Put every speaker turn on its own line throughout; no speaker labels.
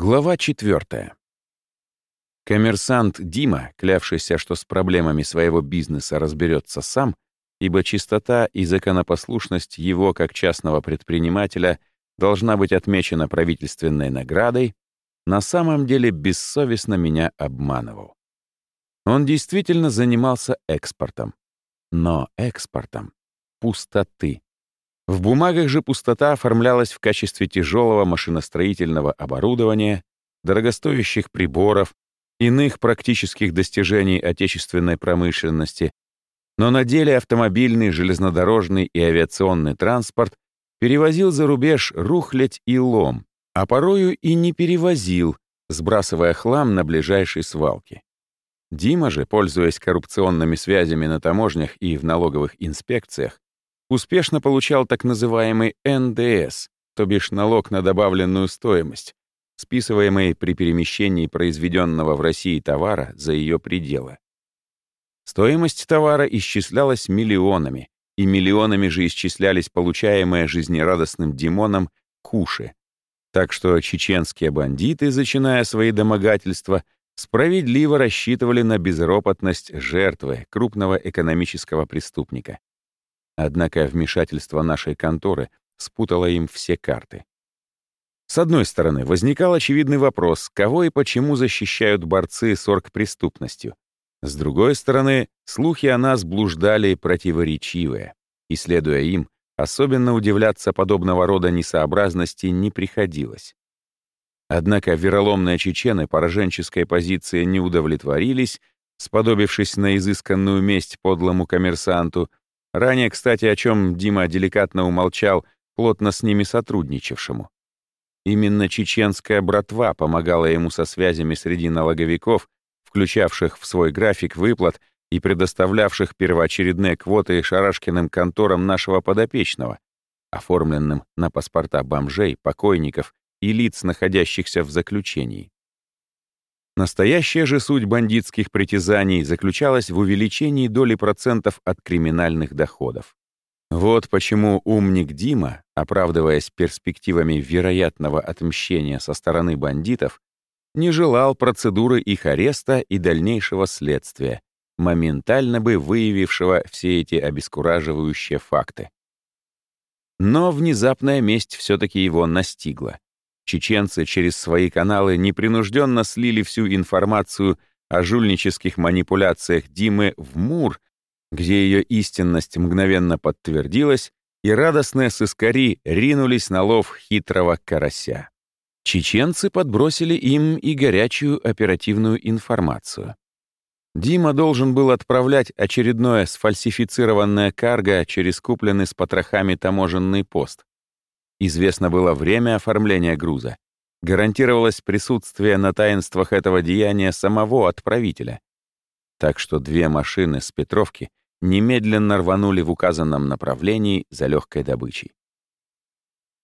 Глава четвертая. Коммерсант Дима, клявшийся, что с проблемами своего бизнеса разберется сам, ибо чистота и законопослушность его как частного предпринимателя должна быть отмечена правительственной наградой, на самом деле бессовестно меня обманывал. Он действительно занимался экспортом. Но экспортом пустоты. В бумагах же пустота оформлялась в качестве тяжелого машиностроительного оборудования, дорогостоящих приборов, иных практических достижений отечественной промышленности, но на деле автомобильный, железнодорожный и авиационный транспорт перевозил за рубеж рухлядь и лом, а порою и не перевозил, сбрасывая хлам на ближайшей свалке. Дима же, пользуясь коррупционными связями на таможнях и в налоговых инспекциях, успешно получал так называемый НДС, то бишь налог на добавленную стоимость, списываемый при перемещении произведенного в России товара за ее пределы. Стоимость товара исчислялась миллионами, и миллионами же исчислялись получаемые жизнерадостным Димоном куши. Так что чеченские бандиты, зачиная свои домогательства, справедливо рассчитывали на безропотность жертвы крупного экономического преступника. Однако вмешательство нашей конторы спутало им все карты. С одной стороны, возникал очевидный вопрос, кого и почему защищают борцы с оргпреступностью. С другой стороны, слухи о нас блуждали противоречивые, и, следуя им, особенно удивляться подобного рода несообразности не приходилось. Однако вероломные чечены пораженческой позиции не удовлетворились, сподобившись на изысканную месть подлому коммерсанту, Ранее, кстати, о чем Дима деликатно умолчал, плотно с ними сотрудничавшему. Именно чеченская братва помогала ему со связями среди налоговиков, включавших в свой график выплат и предоставлявших первоочередные квоты шарашкиным конторам нашего подопечного, оформленным на паспорта бомжей, покойников и лиц, находящихся в заключении. Настоящая же суть бандитских притязаний заключалась в увеличении доли процентов от криминальных доходов. Вот почему умник Дима, оправдываясь перспективами вероятного отмщения со стороны бандитов, не желал процедуры их ареста и дальнейшего следствия, моментально бы выявившего все эти обескураживающие факты. Но внезапная месть все-таки его настигла. Чеченцы через свои каналы непринужденно слили всю информацию о жульнических манипуляциях Димы в Мур, где ее истинность мгновенно подтвердилась, и радостные сыскари ринулись на лов хитрого карася. Чеченцы подбросили им и горячую оперативную информацию. Дима должен был отправлять очередное сфальсифицированное карго через купленный с потрохами таможенный пост. Известно было время оформления груза. Гарантировалось присутствие на таинствах этого деяния самого отправителя. Так что две машины с Петровки немедленно рванули в указанном направлении за легкой добычей.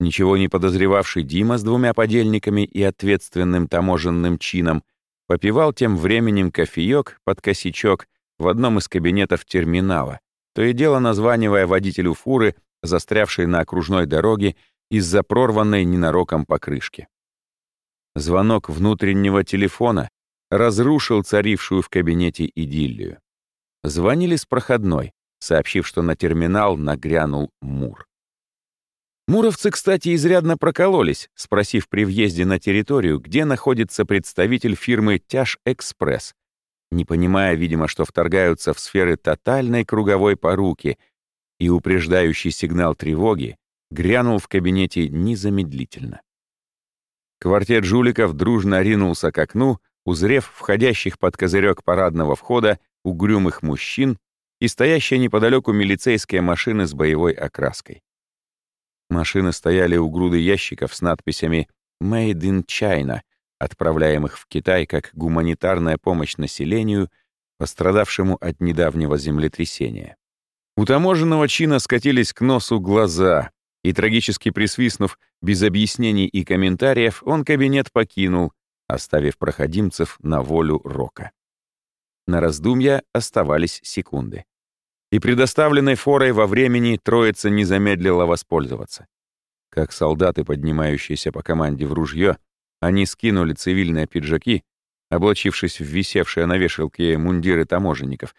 Ничего не подозревавший Дима с двумя подельниками и ответственным таможенным чином попивал тем временем кофеек под косячок в одном из кабинетов терминала, то и дело названивая водителю фуры, застрявшей на окружной дороге из-за прорванной ненароком покрышки. Звонок внутреннего телефона разрушил царившую в кабинете идиллию. Звонили с проходной, сообщив, что на терминал нагрянул Мур. Муровцы, кстати, изрядно прокололись, спросив при въезде на территорию, где находится представитель фирмы «Тяж Экспресс», не понимая, видимо, что вторгаются в сферы тотальной круговой поруки, и упреждающий сигнал тревоги грянул в кабинете незамедлительно. Квартет жуликов дружно ринулся к окну, узрев входящих под козырек парадного входа угрюмых мужчин и стоящие неподалеку милицейские машины с боевой окраской. Машины стояли у груды ящиков с надписями «Made in China», отправляемых в Китай как гуманитарная помощь населению, пострадавшему от недавнего землетрясения. У таможенного чина скатились к носу глаза, и, трагически присвистнув, без объяснений и комментариев, он кабинет покинул, оставив проходимцев на волю рока. На раздумья оставались секунды. И предоставленной форой во времени троица не замедлила воспользоваться. Как солдаты, поднимающиеся по команде в ружье, Они скинули цивильные пиджаки, облачившись в висевшие на вешалке мундиры таможенников,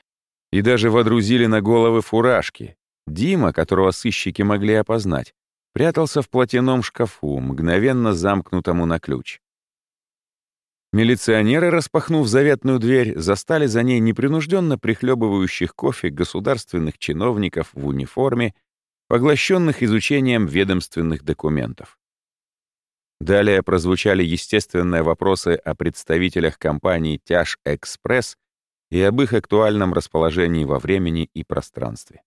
и даже водрузили на головы фуражки. Дима, которого сыщики могли опознать, прятался в платяном шкафу, мгновенно замкнутому на ключ. Милиционеры, распахнув заветную дверь, застали за ней непринужденно прихлебывающих кофе государственных чиновников в униформе, поглощенных изучением ведомственных документов. Далее прозвучали естественные вопросы о представителях компании «Тяж Экспресс» и об их актуальном расположении во времени и пространстве.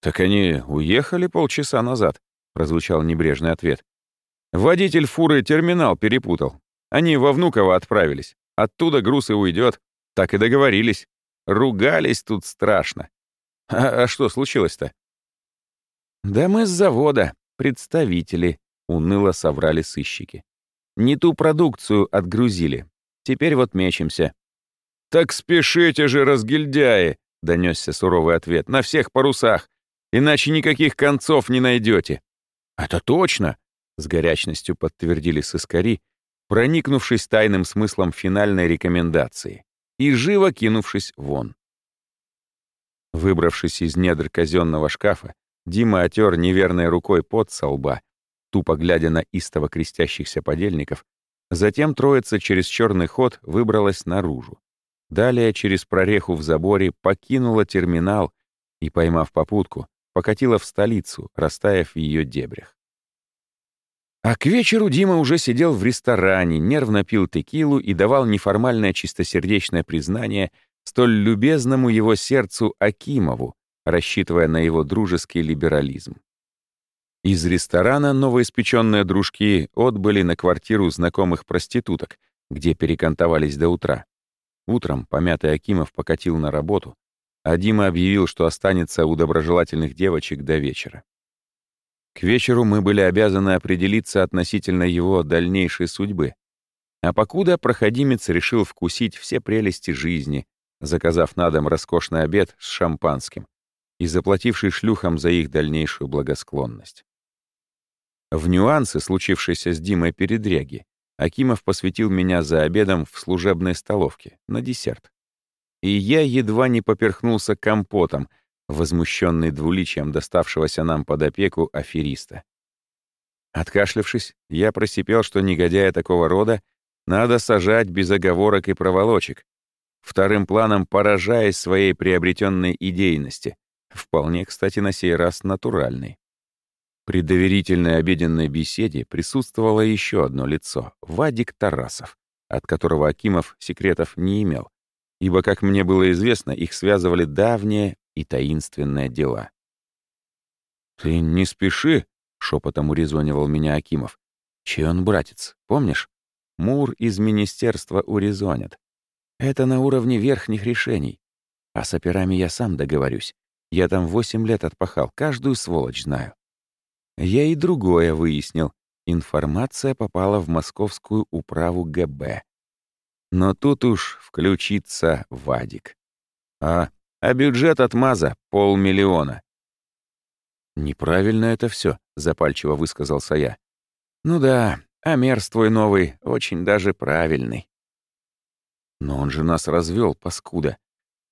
«Так они уехали полчаса назад», — прозвучал небрежный ответ. «Водитель фуры терминал перепутал. Они во Внуково отправились. Оттуда груз и уйдет. Так и договорились. Ругались тут страшно. А, а что случилось-то? Да мы с завода, представители, уныло соврали сыщики. Не ту продукцию отгрузили. Теперь вот мечемся. Так спешите же, разгильдяи, донесся суровый ответ. На всех парусах. Иначе никаких концов не найдете. Это точно, с горячностью подтвердили сыскари проникнувшись тайным смыслом финальной рекомендации и живо кинувшись вон. Выбравшись из недр казенного шкафа, Дима отер неверной рукой под со лба, тупо глядя на истово крестящихся подельников, затем троица через черный ход выбралась наружу. Далее через прореху в заборе покинула терминал и, поймав попутку, покатила в столицу, растаяв в ее дебрях. А к вечеру Дима уже сидел в ресторане, нервно пил текилу и давал неформальное чистосердечное признание столь любезному его сердцу Акимову, рассчитывая на его дружеский либерализм. Из ресторана новоиспеченные дружки отбыли на квартиру знакомых проституток, где перекантовались до утра. Утром помятый Акимов покатил на работу, а Дима объявил, что останется у доброжелательных девочек до вечера. К вечеру мы были обязаны определиться относительно его дальнейшей судьбы. А покуда проходимец решил вкусить все прелести жизни, заказав на дом роскошный обед с шампанским и заплативший шлюхам за их дальнейшую благосклонность. В нюансы, случившиеся с Димой передряги, Акимов посвятил меня за обедом в служебной столовке, на десерт. И я едва не поперхнулся компотом, возмущенный двуличием доставшегося нам под опеку афериста. Откашлявшись, я просипел, что негодяя такого рода надо сажать без оговорок и проволочек, вторым планом поражаясь своей приобретенной идейности, вполне, кстати, на сей раз натуральной. При доверительной обеденной беседе присутствовало еще одно лицо — Вадик Тарасов, от которого Акимов секретов не имел, ибо, как мне было известно, их связывали давние и таинственные дела. «Ты не спеши», — шепотом урезонивал меня Акимов. «Чей он братец, помнишь? Мур из министерства урезонят. Это на уровне верхних решений. А с операми я сам договорюсь. Я там восемь лет отпахал, каждую сволочь знаю. Я и другое выяснил. Информация попала в московскую управу ГБ. Но тут уж включится Вадик. А а бюджет от МАЗа — полмиллиона. «Неправильно это все, запальчиво высказался я. «Ну да, а мерз твой новый очень даже правильный». «Но он же нас развел, паскуда.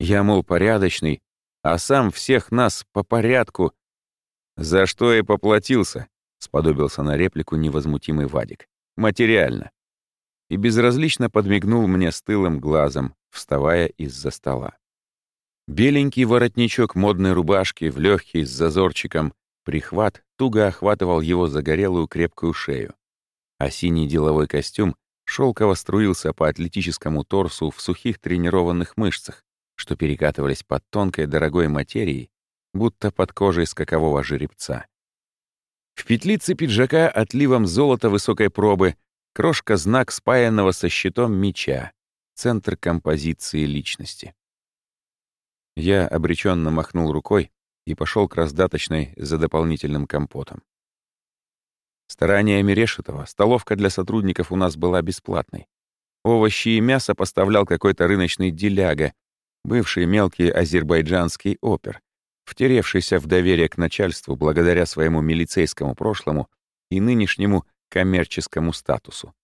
Я, мол, порядочный, а сам всех нас по порядку». «За что и поплатился», — сподобился на реплику невозмутимый Вадик. «Материально». И безразлично подмигнул мне стылым глазом, вставая из-за стола. Беленький воротничок модной рубашки в легкий с зазорчиком, прихват туго охватывал его загорелую крепкую шею, а синий деловой костюм шелково струился по атлетическому торсу в сухих тренированных мышцах, что перекатывались под тонкой дорогой материей, будто под кожей скакового жеребца. В петлице пиджака отливом золота высокой пробы крошка-знак спаянного со щитом меча, центр композиции личности. Я обреченно махнул рукой и пошел к раздаточной за дополнительным компотом. Стараниями Решетова столовка для сотрудников у нас была бесплатной. Овощи и мясо поставлял какой-то рыночный деляга, бывший мелкий азербайджанский опер, втеревшийся в доверие к начальству благодаря своему милицейскому прошлому и нынешнему коммерческому статусу.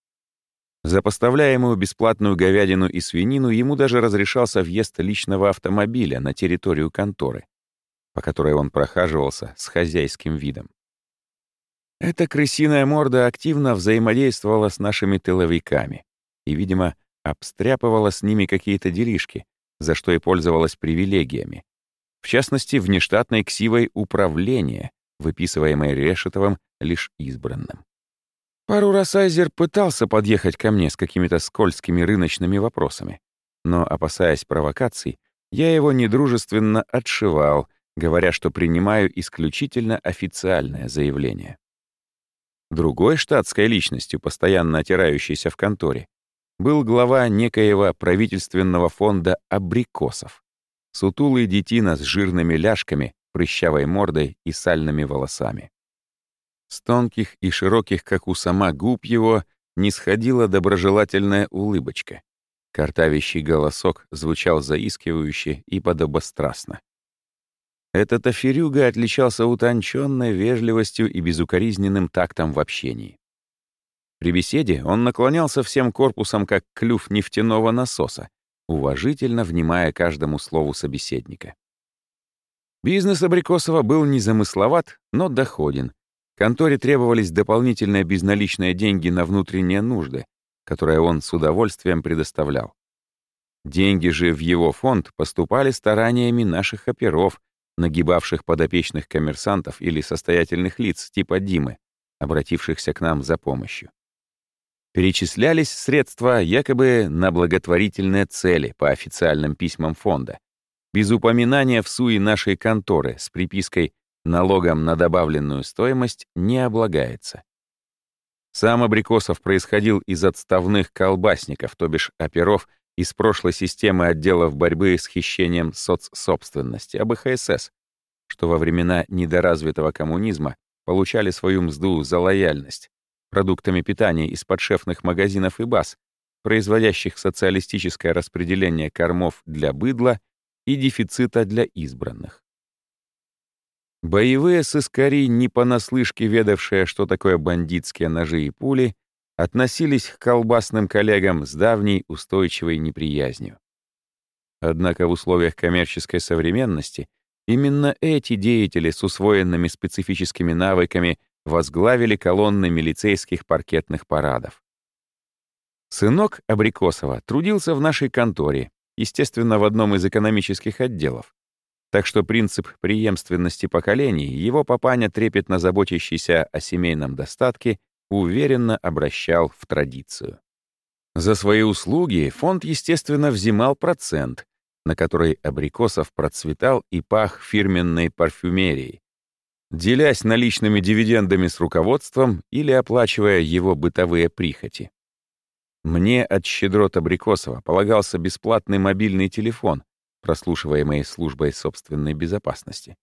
За поставляемую бесплатную говядину и свинину ему даже разрешался въезд личного автомобиля на территорию конторы, по которой он прохаживался с хозяйским видом. Эта крысиная морда активно взаимодействовала с нашими тыловиками и, видимо, обстряпывала с ними какие-то делишки, за что и пользовалась привилегиями. В частности, внештатной ксивой управления, выписываемой Решетовым лишь избранным. Пару раз Айзер пытался подъехать ко мне с какими-то скользкими рыночными вопросами, но, опасаясь провокаций, я его недружественно отшивал, говоря, что принимаю исключительно официальное заявление. Другой штатской личностью, постоянно отирающейся в конторе, был глава некоего правительственного фонда абрикосов. Сутулый детина с жирными ляжками, прыщавой мордой и сальными волосами. С тонких и широких, как у сама губ его, не сходила доброжелательная улыбочка. Картавящий голосок звучал заискивающе и подобострастно. Этот аферюга отличался утонченной вежливостью и безукоризненным тактом в общении. При беседе он наклонялся всем корпусом, как клюв нефтяного насоса, уважительно внимая каждому слову собеседника. Бизнес Абрикосова был незамысловат, но доходен. Конторе требовались дополнительные безналичные деньги на внутренние нужды, которые он с удовольствием предоставлял. Деньги же в его фонд поступали стараниями наших оперов, нагибавших подопечных коммерсантов или состоятельных лиц типа Димы, обратившихся к нам за помощью. Перечислялись средства якобы на благотворительные цели по официальным письмам фонда, без упоминания в суе нашей конторы с припиской «налогом на добавленную стоимость не облагается». Сам Абрикосов происходил из отставных колбасников, то бишь оперов, из прошлой системы отделов борьбы с хищением соцсобственности, АБХСС, что во времена недоразвитого коммунизма получали свою мзду за лояльность продуктами питания из подшефных магазинов и баз, производящих социалистическое распределение кормов для быдла и дефицита для избранных. Боевые сыскари, не понаслышке ведавшие, что такое бандитские ножи и пули, относились к колбасным коллегам с давней устойчивой неприязнью. Однако в условиях коммерческой современности именно эти деятели с усвоенными специфическими навыками возглавили колонны милицейских паркетных парадов. Сынок Абрикосова трудился в нашей конторе, естественно, в одном из экономических отделов. Так что принцип преемственности поколений его папаня, трепетно заботящийся о семейном достатке, уверенно обращал в традицию. За свои услуги фонд, естественно, взимал процент, на который Абрикосов процветал и пах фирменной парфюмерией, делясь наличными дивидендами с руководством или оплачивая его бытовые прихоти. Мне от щедрот Абрикосова полагался бесплатный мобильный телефон, прослушиваемый службой собственной безопасности.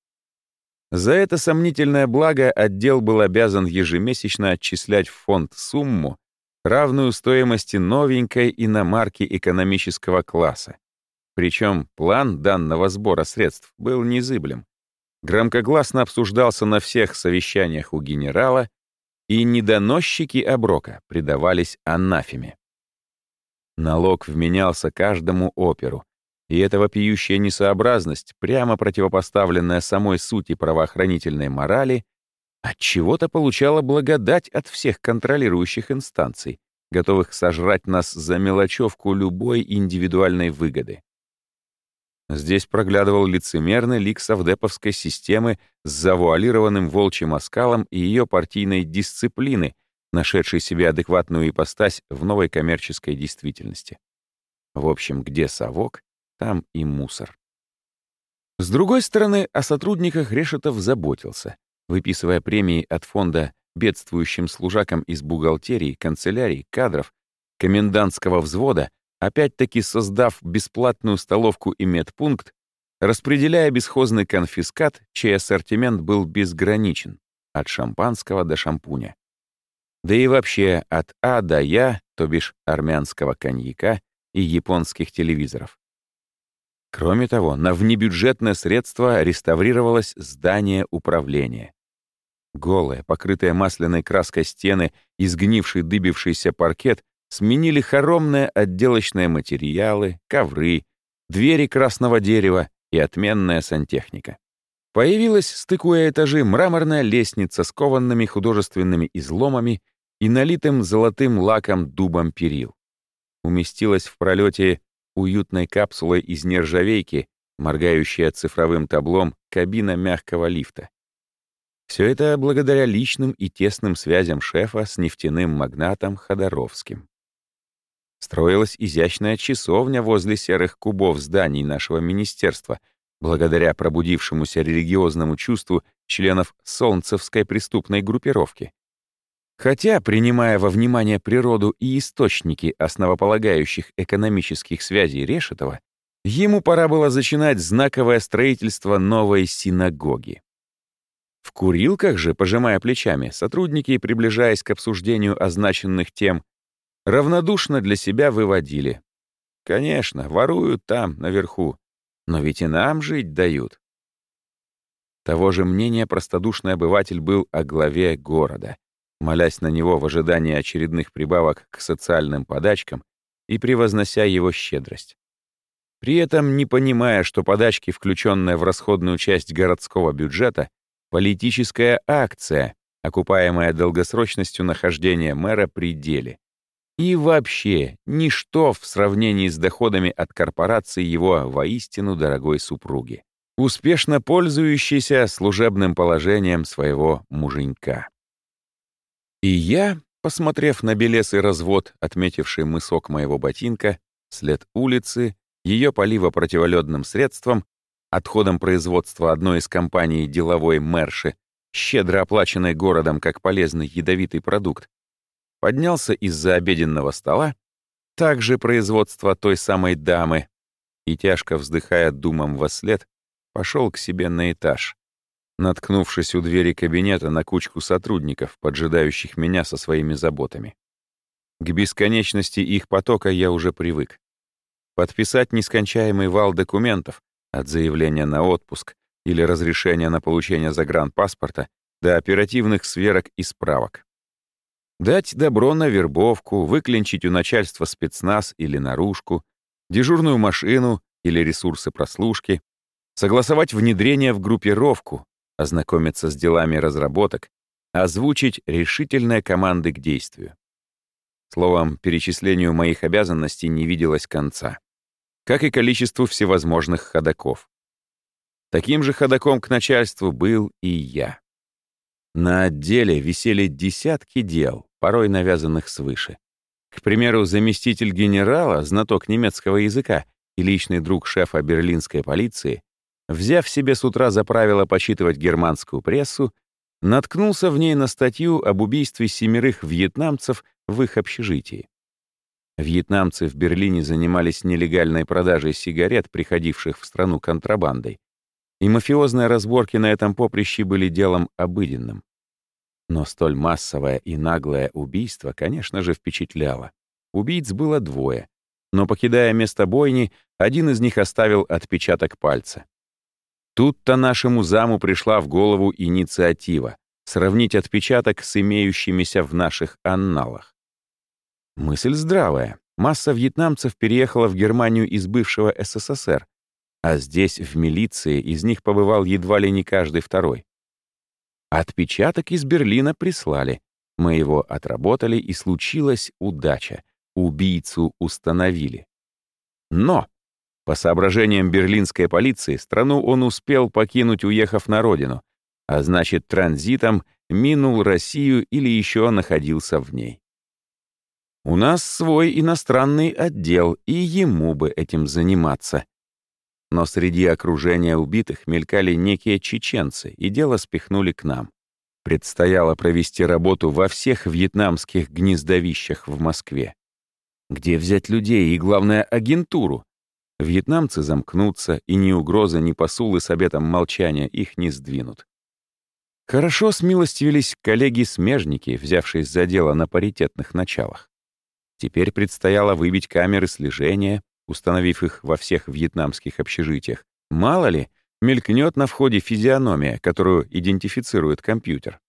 За это сомнительное благо отдел был обязан ежемесячно отчислять в фонд сумму, равную стоимости новенькой иномарки экономического класса. Причем план данного сбора средств был незыблем. Громкогласно обсуждался на всех совещаниях у генерала, и недоносчики оброка предавались анафеме. Налог вменялся каждому оперу, и эта вопиющая несообразность, прямо противопоставленная самой сути правоохранительной морали, от чего то получала благодать от всех контролирующих инстанций, готовых сожрать нас за мелочевку любой индивидуальной выгоды. Здесь проглядывал лицемерный лик совдеповской системы с завуалированным волчьим оскалом и ее партийной дисциплины, нашедшей себе адекватную ипостась в новой коммерческой действительности. В общем, где совок, там и мусор. С другой стороны, о сотрудниках Решетов заботился, выписывая премии от фонда бедствующим служакам из бухгалтерии, канцелярии, кадров, комендантского взвода, опять-таки создав бесплатную столовку и медпункт, распределяя бесхозный конфискат, чей ассортимент был безграничен, от шампанского до шампуня. Да и вообще от А до Я, то бишь армянского коньяка и японских телевизоров. Кроме того, на внебюджетное средство реставрировалось здание управления. Голые, покрытые масляной краской стены, изгнивший дыбившийся паркет сменили хоромные отделочные материалы, ковры, двери красного дерева и отменная сантехника. Появилась, стыкуя этажи, мраморная лестница с кованными художественными изломами и налитым золотым лаком дубом перил. Уместилась в пролете уютной капсулой из нержавейки, моргающая цифровым таблом кабина мягкого лифта. Все это благодаря личным и тесным связям шефа с нефтяным магнатом Ходоровским. Строилась изящная часовня возле серых кубов зданий нашего министерства, благодаря пробудившемуся религиозному чувству членов Солнцевской преступной группировки. Хотя, принимая во внимание природу и источники основополагающих экономических связей Решетова, ему пора было начинать знаковое строительство новой синагоги. В курилках же, пожимая плечами, сотрудники, приближаясь к обсуждению означенных тем, равнодушно для себя выводили. Конечно, воруют там, наверху, но ведь и нам жить дают. Того же мнения простодушный обыватель был о главе города, молясь на него в ожидании очередных прибавок к социальным подачкам и превознося его щедрость. При этом не понимая, что подачки, включенные в расходную часть городского бюджета, политическая акция, окупаемая долгосрочностью нахождения мэра при деле. И вообще, ничто в сравнении с доходами от корпорации его воистину дорогой супруги, успешно пользующейся служебным положением своего муженька. И я, посмотрев на белесый развод, отметивший мысок моего ботинка, след улицы, ее полива противоледным средством, отходом производства одной из компаний деловой Мерши, щедро оплаченной городом как полезный ядовитый продукт, поднялся из-за обеденного стола, также производство той самой дамы, и, тяжко вздыхая думом во след, пошел к себе на этаж, наткнувшись у двери кабинета на кучку сотрудников, поджидающих меня со своими заботами. К бесконечности их потока я уже привык. Подписать нескончаемый вал документов от заявления на отпуск или разрешения на получение загранпаспорта до оперативных сверок и справок. Дать добро на вербовку, выклинчить у начальства спецназ или наружку, дежурную машину или ресурсы прослушки, согласовать внедрение в группировку, ознакомиться с делами разработок, озвучить решительные команды к действию. Словом, перечислению моих обязанностей не виделось конца, как и количеству всевозможных ходаков. Таким же ходаком к начальству был и я. На отделе висели десятки дел, порой навязанных свыше. К примеру, заместитель генерала, знаток немецкого языка и личный друг шефа берлинской полиции, взяв себе с утра за правило почитывать германскую прессу, наткнулся в ней на статью об убийстве семерых вьетнамцев в их общежитии. Вьетнамцы в Берлине занимались нелегальной продажей сигарет, приходивших в страну контрабандой, и мафиозные разборки на этом поприще были делом обыденным. Но столь массовое и наглое убийство, конечно же, впечатляло. Убийц было двое, но, покидая место бойни, один из них оставил отпечаток пальца. Тут-то нашему заму пришла в голову инициатива — сравнить отпечаток с имеющимися в наших анналах. Мысль здравая. Масса вьетнамцев переехала в Германию из бывшего СССР, а здесь, в милиции, из них побывал едва ли не каждый второй. Отпечаток из Берлина прислали. Мы его отработали, и случилась удача. Убийцу установили. Но, по соображениям берлинской полиции, страну он успел покинуть, уехав на родину, а значит, транзитом минул Россию или еще находился в ней. У нас свой иностранный отдел, и ему бы этим заниматься. Но среди окружения убитых мелькали некие чеченцы, и дело спихнули к нам. Предстояло провести работу во всех вьетнамских гнездовищах в Москве. Где взять людей и, главное, агентуру? Вьетнамцы замкнутся, и ни угроза, ни посулы с обетом молчания их не сдвинут. Хорошо смилостивились коллеги-смежники, взявшись за дело на паритетных началах. Теперь предстояло выбить камеры слежения, установив их во всех вьетнамских общежитиях. Мало ли, мелькнет на входе физиономия, которую идентифицирует компьютер.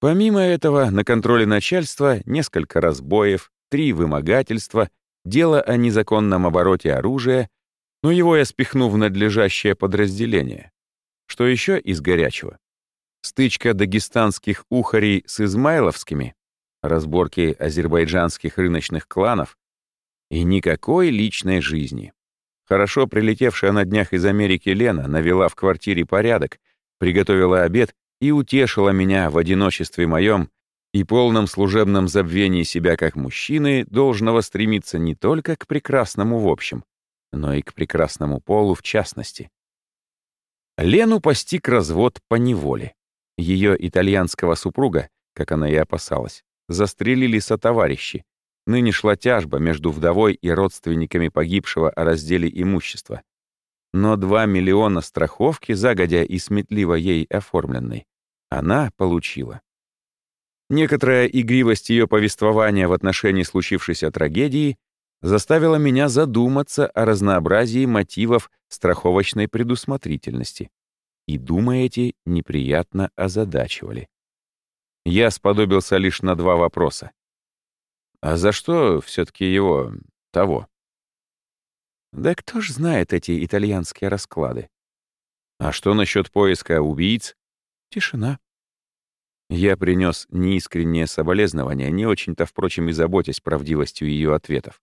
Помимо этого, на контроле начальства несколько разбоев, три вымогательства, дело о незаконном обороте оружия, но его я спихну в надлежащее подразделение. Что еще из горячего? Стычка дагестанских ухарей с измайловскими, разборки азербайджанских рыночных кланов и никакой личной жизни. Хорошо прилетевшая на днях из Америки Лена навела в квартире порядок, приготовила обед и утешила меня в одиночестве моем и полном служебном забвении себя как мужчины, должного стремиться не только к прекрасному в общем, но и к прекрасному полу в частности. Лену постиг развод по неволе. Ее итальянского супруга, как она и опасалась, застрелили сотоварищи. Ныне шла тяжба между вдовой и родственниками погибшего о разделе имущества. Но 2 миллиона страховки, загодя и сметливо ей оформленной, она получила. Некоторая игривость ее повествования в отношении случившейся трагедии заставила меня задуматься о разнообразии мотивов страховочной предусмотрительности. И думы эти неприятно озадачивали. Я сподобился лишь на два вопроса. А за что все таки его того? Да кто ж знает эти итальянские расклады? А что насчет поиска убийц? Тишина. Я принес неискреннее соболезнование, не очень-то, впрочем, и заботясь правдивостью ее ответов.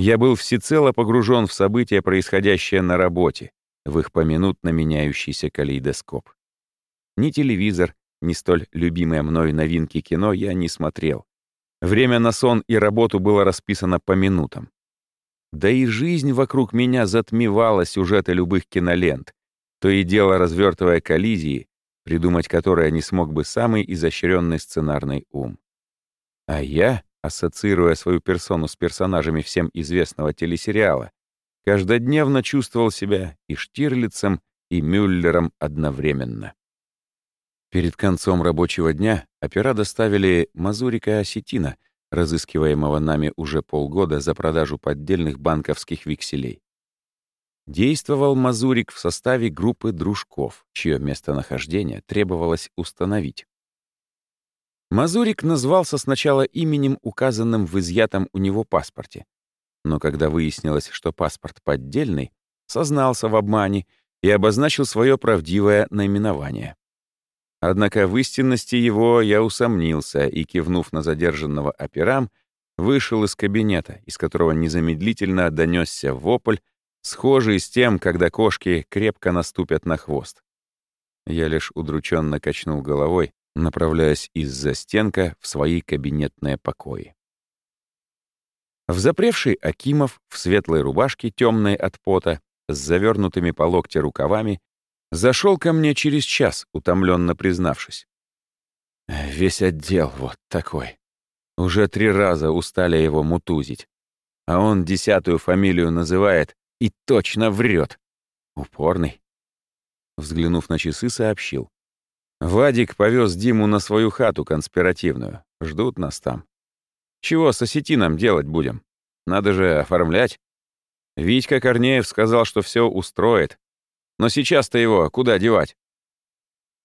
Я был всецело погружен в события, происходящие на работе, в их поминутно меняющийся калейдоскоп. Ни телевизор, ни столь любимые мной новинки кино я не смотрел. Время на сон и работу было расписано по минутам. Да и жизнь вокруг меня затмевала сюжеты любых кинолент, то и дело развертывая коллизии, придумать которые не смог бы самый изощренный сценарный ум. А я, ассоциируя свою персону с персонажами всем известного телесериала, каждодневно чувствовал себя и Штирлицем, и Мюллером одновременно. Перед концом рабочего дня опера доставили Мазурика Осетина, разыскиваемого нами уже полгода за продажу поддельных банковских векселей. Действовал Мазурик в составе группы дружков, чье местонахождение требовалось установить. Мазурик назвался сначала именем, указанным в изъятом у него паспорте. Но когда выяснилось, что паспорт поддельный, сознался в обмане и обозначил свое правдивое наименование. Однако в истинности его я усомнился и, кивнув на задержанного операм, вышел из кабинета, из которого незамедлительно донесся вопль, схожий с тем, когда кошки крепко наступят на хвост. Я лишь удрученно качнул головой, направляясь из-за стенка в свои кабинетные покои. Взапревший Акимов в светлой рубашке, темной от пота, с завернутыми по локте рукавами, зашел ко мне через час, утомленно признавшись. Весь отдел вот такой. Уже три раза устали его мутузить. А он десятую фамилию называет и точно врет. Упорный. Взглянув на часы, сообщил. Вадик повез Диму на свою хату конспиративную. Ждут нас там. Чего с осетином делать будем? Надо же оформлять. Витька Корнеев сказал, что все устроит. Но сейчас-то его куда девать?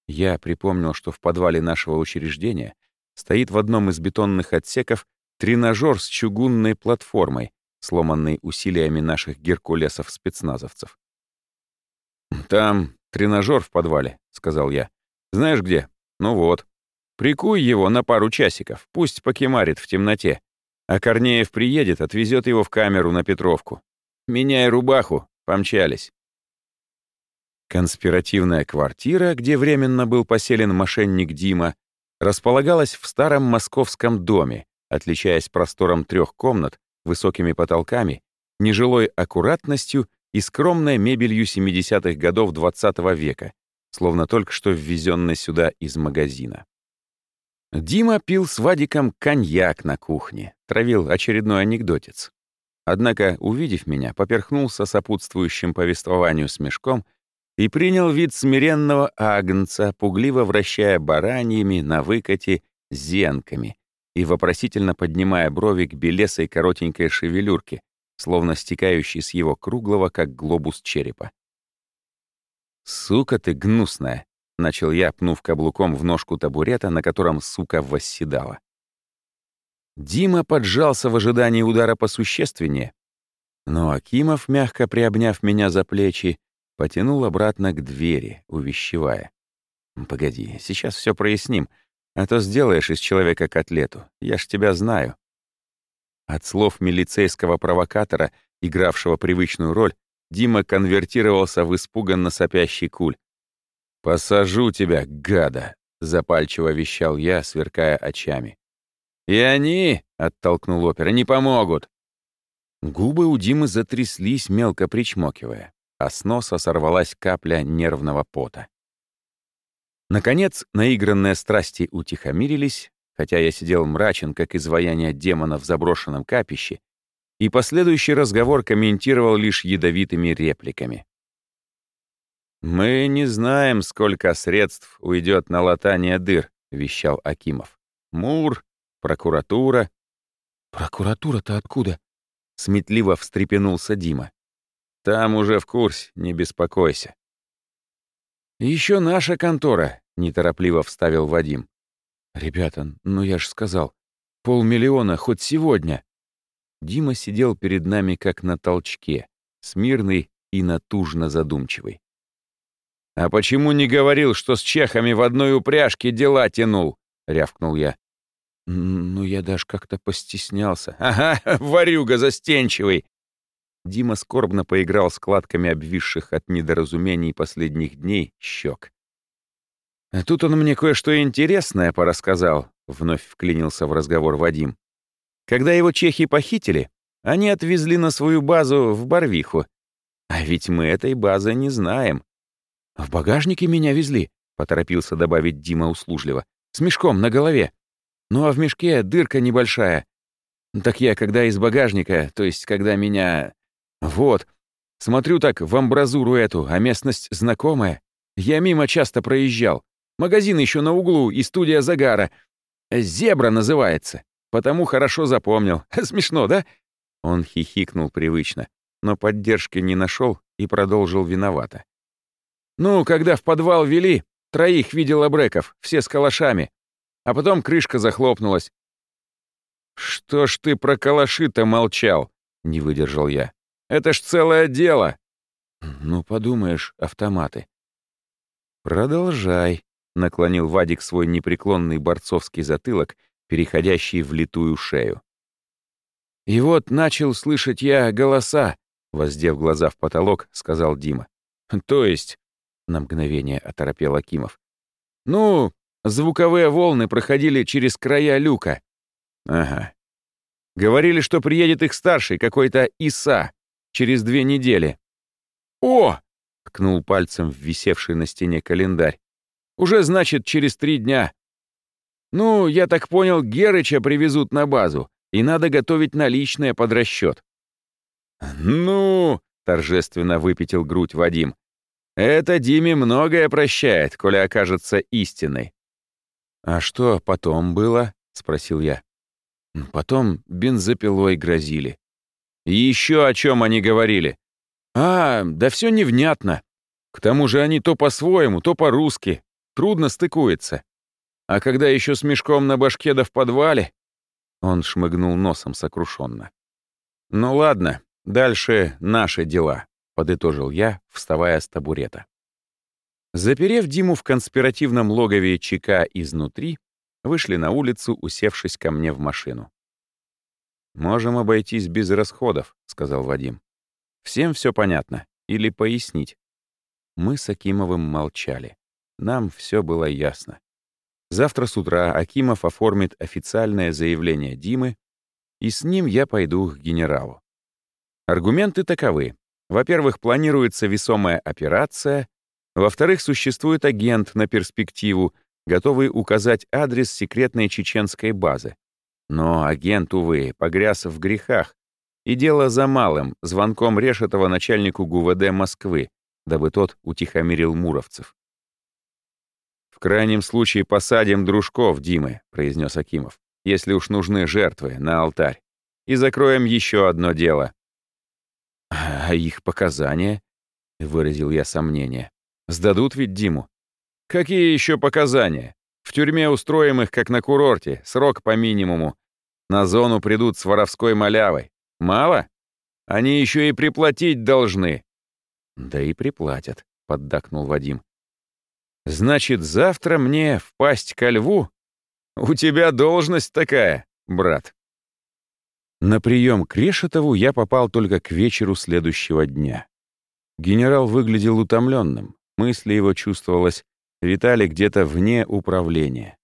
Я припомнил, что в подвале нашего учреждения стоит в одном из бетонных отсеков тренажер с чугунной платформой, сломанный усилиями наших геркулесов-спецназовцев. «Там тренажер в подвале», — сказал я. Знаешь где? Ну вот. Прикуй его на пару часиков, пусть покемарит в темноте. А Корнеев приедет, отвезет его в камеру на Петровку. Меняй рубаху, помчались. Конспиративная квартира, где временно был поселен мошенник Дима, располагалась в старом московском доме, отличаясь простором трех комнат, высокими потолками, нежилой аккуратностью и скромной мебелью 70-х годов XX -го века, словно только что ввезенный сюда из магазина. Дима пил с Вадиком коньяк на кухне, травил очередной анекдотец. Однако, увидев меня, поперхнулся сопутствующим повествованию смешком и принял вид смиренного агнца, пугливо вращая бараньями на выкате зенками и вопросительно поднимая брови к белесой коротенькой шевелюрке, словно стекающей с его круглого, как глобус черепа. «Сука ты гнусная!» — начал я, пнув каблуком в ножку табурета, на котором сука восседала. Дима поджался в ожидании удара посущественнее, но Акимов, мягко приобняв меня за плечи, потянул обратно к двери, увещевая. «Погоди, сейчас все проясним, а то сделаешь из человека котлету. Я ж тебя знаю». От слов милицейского провокатора, игравшего привычную роль, Дима конвертировался в испуганно сопящий куль. «Посажу тебя, гада!» — запальчиво вещал я, сверкая очами. «И они, — оттолкнул опера, — не помогут!» Губы у Димы затряслись, мелко причмокивая, а с носа сорвалась капля нервного пота. Наконец, наигранные страсти утихомирились, хотя я сидел мрачен, как изваяние демона в заброшенном капище, и последующий разговор комментировал лишь ядовитыми репликами. «Мы не знаем, сколько средств уйдет на латание дыр», — вещал Акимов. «Мур, прокуратура». «Прокуратура-то откуда?» — сметливо встрепенулся Дима. «Там уже в курсе, не беспокойся». Еще наша контора», — неторопливо вставил Вадим. «Ребята, ну я ж сказал, полмиллиона хоть сегодня». Дима сидел перед нами как на толчке, смирный и натужно задумчивый. «А почему не говорил, что с чехами в одной упряжке дела тянул?» — рявкнул я. «Ну, я даже как-то постеснялся». «Ага, варюга застенчивый!» Дима скорбно поиграл складками обвисших от недоразумений последних дней щек. «А тут он мне кое-что интересное порассказал», — вновь вклинился в разговор Вадим. «Когда его чехи похитили, они отвезли на свою базу в Барвиху. А ведь мы этой базы не знаем. «В багажнике меня везли», — поторопился добавить Дима услужливо. «С мешком на голове. Ну а в мешке дырка небольшая. Так я, когда из багажника, то есть когда меня... Вот. Смотрю так в амбразуру эту, а местность знакомая. Я мимо часто проезжал. Магазин еще на углу и студия загара. «Зебра» называется. Потому хорошо запомнил. Смешно, да?» Он хихикнул привычно, но поддержки не нашел и продолжил виновато. Ну, когда в подвал вели, троих видел обреков, все с калашами. А потом крышка захлопнулась. «Что ж ты про калаши-то молчал?» — не выдержал я. «Это ж целое дело!» «Ну, подумаешь, автоматы». «Продолжай», — наклонил Вадик свой непреклонный борцовский затылок, переходящий в литую шею. «И вот начал слышать я голоса», — воздев глаза в потолок, сказал Дима. «То есть на мгновение оторопел Акимов. «Ну, звуковые волны проходили через края люка». «Ага. Говорили, что приедет их старший, какой-то Иса, через две недели». «О!» — ткнул пальцем в висевший на стене календарь. «Уже, значит, через три дня». «Ну, я так понял, Герыча привезут на базу, и надо готовить наличные под расчет». «Ну!» — торжественно выпятил грудь Вадим. Это Диме многое прощает, коли окажется истиной. «А что потом было?» — спросил я. Потом бензопилой грозили. И еще о чем они говорили? А, да все невнятно. К тому же они то по-своему, то по-русски. Трудно стыкуется. А когда еще с мешком на башке да в подвале... Он шмыгнул носом сокрушенно. Ну ладно, дальше наши дела подытожил я, вставая с табурета. Заперев Диму в конспиративном логове ЧК изнутри, вышли на улицу, усевшись ко мне в машину. «Можем обойтись без расходов», — сказал Вадим. «Всем все понятно. Или пояснить?» Мы с Акимовым молчали. Нам все было ясно. Завтра с утра Акимов оформит официальное заявление Димы, и с ним я пойду к генералу. Аргументы таковы. Во-первых, планируется весомая операция. Во-вторых, существует агент на перспективу, готовый указать адрес секретной чеченской базы. Но агент, увы, погряз в грехах. И дело за малым, звонком Решетова начальнику ГУВД Москвы, дабы тот утихомирил муровцев. «В крайнем случае посадим дружков Димы», — произнес Акимов, «если уж нужны жертвы на алтарь. И закроем еще одно дело. «А их показания?» — выразил я сомнение. «Сдадут ведь Диму?» «Какие еще показания? В тюрьме устроим их, как на курорте, срок по минимуму. На зону придут с воровской малявой. Мало? Они еще и приплатить должны. Да и приплатят, поддакнул Вадим. Значит, завтра мне впасть ко льву? У тебя должность такая, брат. На прием к Решетову я попал только к вечеру следующего дня. Генерал выглядел утомленным, мысли его чувствовалось, витали где-то вне управления.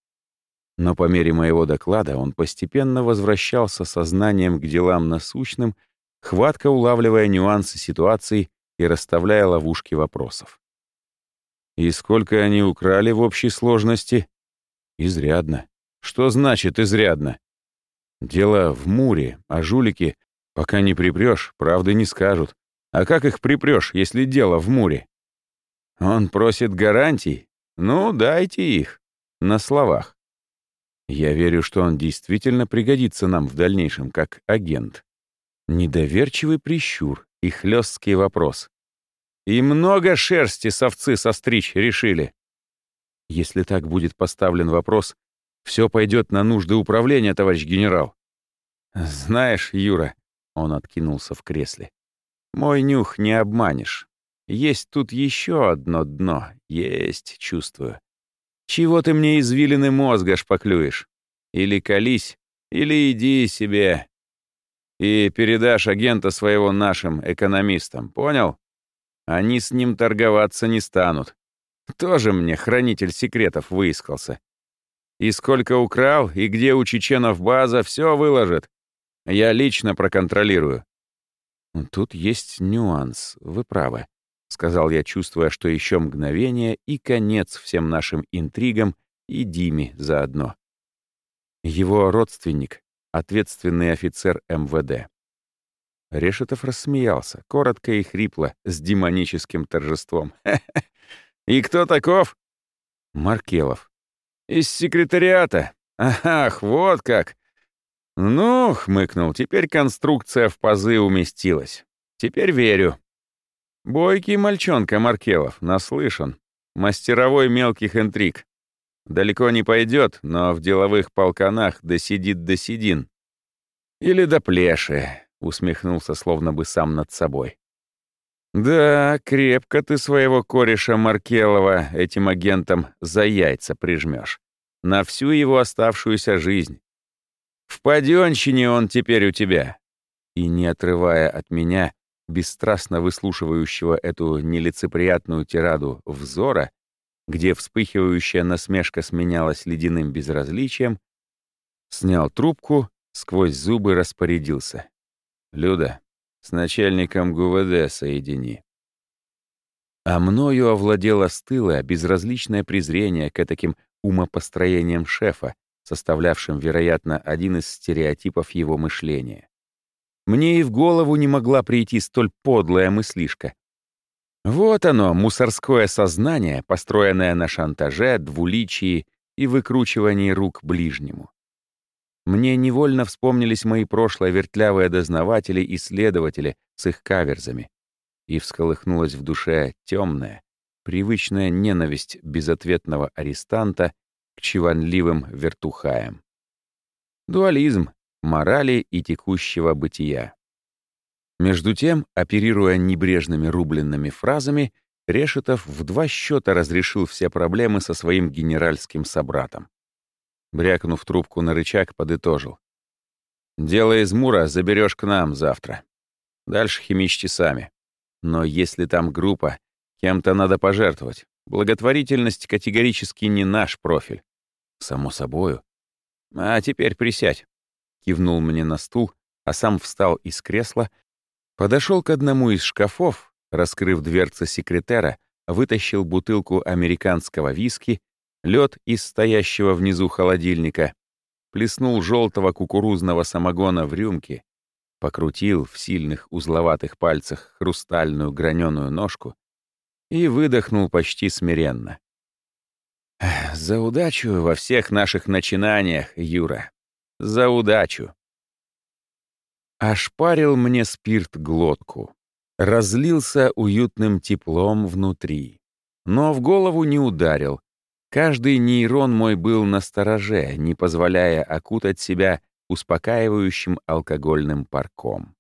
Но по мере моего доклада он постепенно возвращался сознанием к делам насущным, хватко улавливая нюансы ситуации и расставляя ловушки вопросов. И сколько они украли в общей сложности? Изрядно. Что значит изрядно? Дело в Муре, а жулики, пока не припрёшь, правды не скажут. А как их припрёшь, если дело в Муре? Он просит гарантий? Ну, дайте их. На словах. Я верю, что он действительно пригодится нам в дальнейшем как агент. Недоверчивый прищур и хлесткий вопрос. И много шерсти совцы состричь решили. Если так будет поставлен вопрос, все пойдет на нужды управления, товарищ генерал. Знаешь, Юра, он откинулся в кресле. Мой нюх не обманешь. Есть тут еще одно дно. Есть, чувствую. Чего ты мне извилины мозга шпаклюешь? Или колись, или иди себе. И передашь агента своего нашим экономистам, понял? Они с ним торговаться не станут. Тоже мне хранитель секретов выискался. И сколько украл, и где у чеченов база, все выложит. Я лично проконтролирую». «Тут есть нюанс, вы правы», — сказал я, чувствуя, что еще мгновение и конец всем нашим интригам и Диме заодно. Его родственник, ответственный офицер МВД. Решетов рассмеялся, коротко и хрипло, с демоническим торжеством. «И кто таков?» «Маркелов», из секретариата. Ах, вот как. Ну, хмыкнул, теперь конструкция в пазы уместилась. Теперь верю. Бойкий мальчонка Маркелов, наслышан. Мастеровой мелких интриг. Далеко не пойдет, но в деловых полканах досидит досидин. Или до плеши, усмехнулся словно бы сам над собой. «Да, крепко ты своего кореша Маркелова этим агентом за яйца прижмешь. На всю его оставшуюся жизнь. В паденщине он теперь у тебя». И, не отрывая от меня, бесстрастно выслушивающего эту нелицеприятную тираду взора, где вспыхивающая насмешка сменялась ледяным безразличием, снял трубку, сквозь зубы распорядился. «Люда, с начальником ГУВД соедини. А мною овладело стылое, безразличное презрение к таким умопостроениям шефа, составлявшим, вероятно, один из стереотипов его мышления. Мне и в голову не могла прийти столь подлая мыслишка. Вот оно, мусорское сознание, построенное на шантаже, двуличии и выкручивании рук ближнему. Мне невольно вспомнились мои прошлые вертлявые дознаватели и следователи с их каверзами. И всколыхнулась в душе темная, привычная ненависть безответного арестанта к чеванливым вертухаям. Дуализм морали и текущего бытия. Между тем, оперируя небрежными рубленными фразами, Решетов в два счета разрешил все проблемы со своим генеральским собратом. Брякнув трубку на рычаг, подытожил. «Дело из Мура заберешь к нам завтра. Дальше химичьте сами. Но если там группа, кем-то надо пожертвовать. Благотворительность категорически не наш профиль. Само собою. А теперь присядь. Кивнул мне на стул, а сам встал из кресла, подошел к одному из шкафов, раскрыв дверцы секретера, вытащил бутылку американского виски лед из стоящего внизу холодильника, плеснул желтого кукурузного самогона в рюмки, покрутил в сильных узловатых пальцах хрустальную граненую ножку и выдохнул почти смиренно. «За удачу во всех наших начинаниях, Юра! За удачу!» Ошпарил мне спирт глотку. Разлился уютным теплом внутри. Но в голову не ударил, Каждый нейрон мой был на стороже, не позволяя окутать себя успокаивающим алкогольным парком.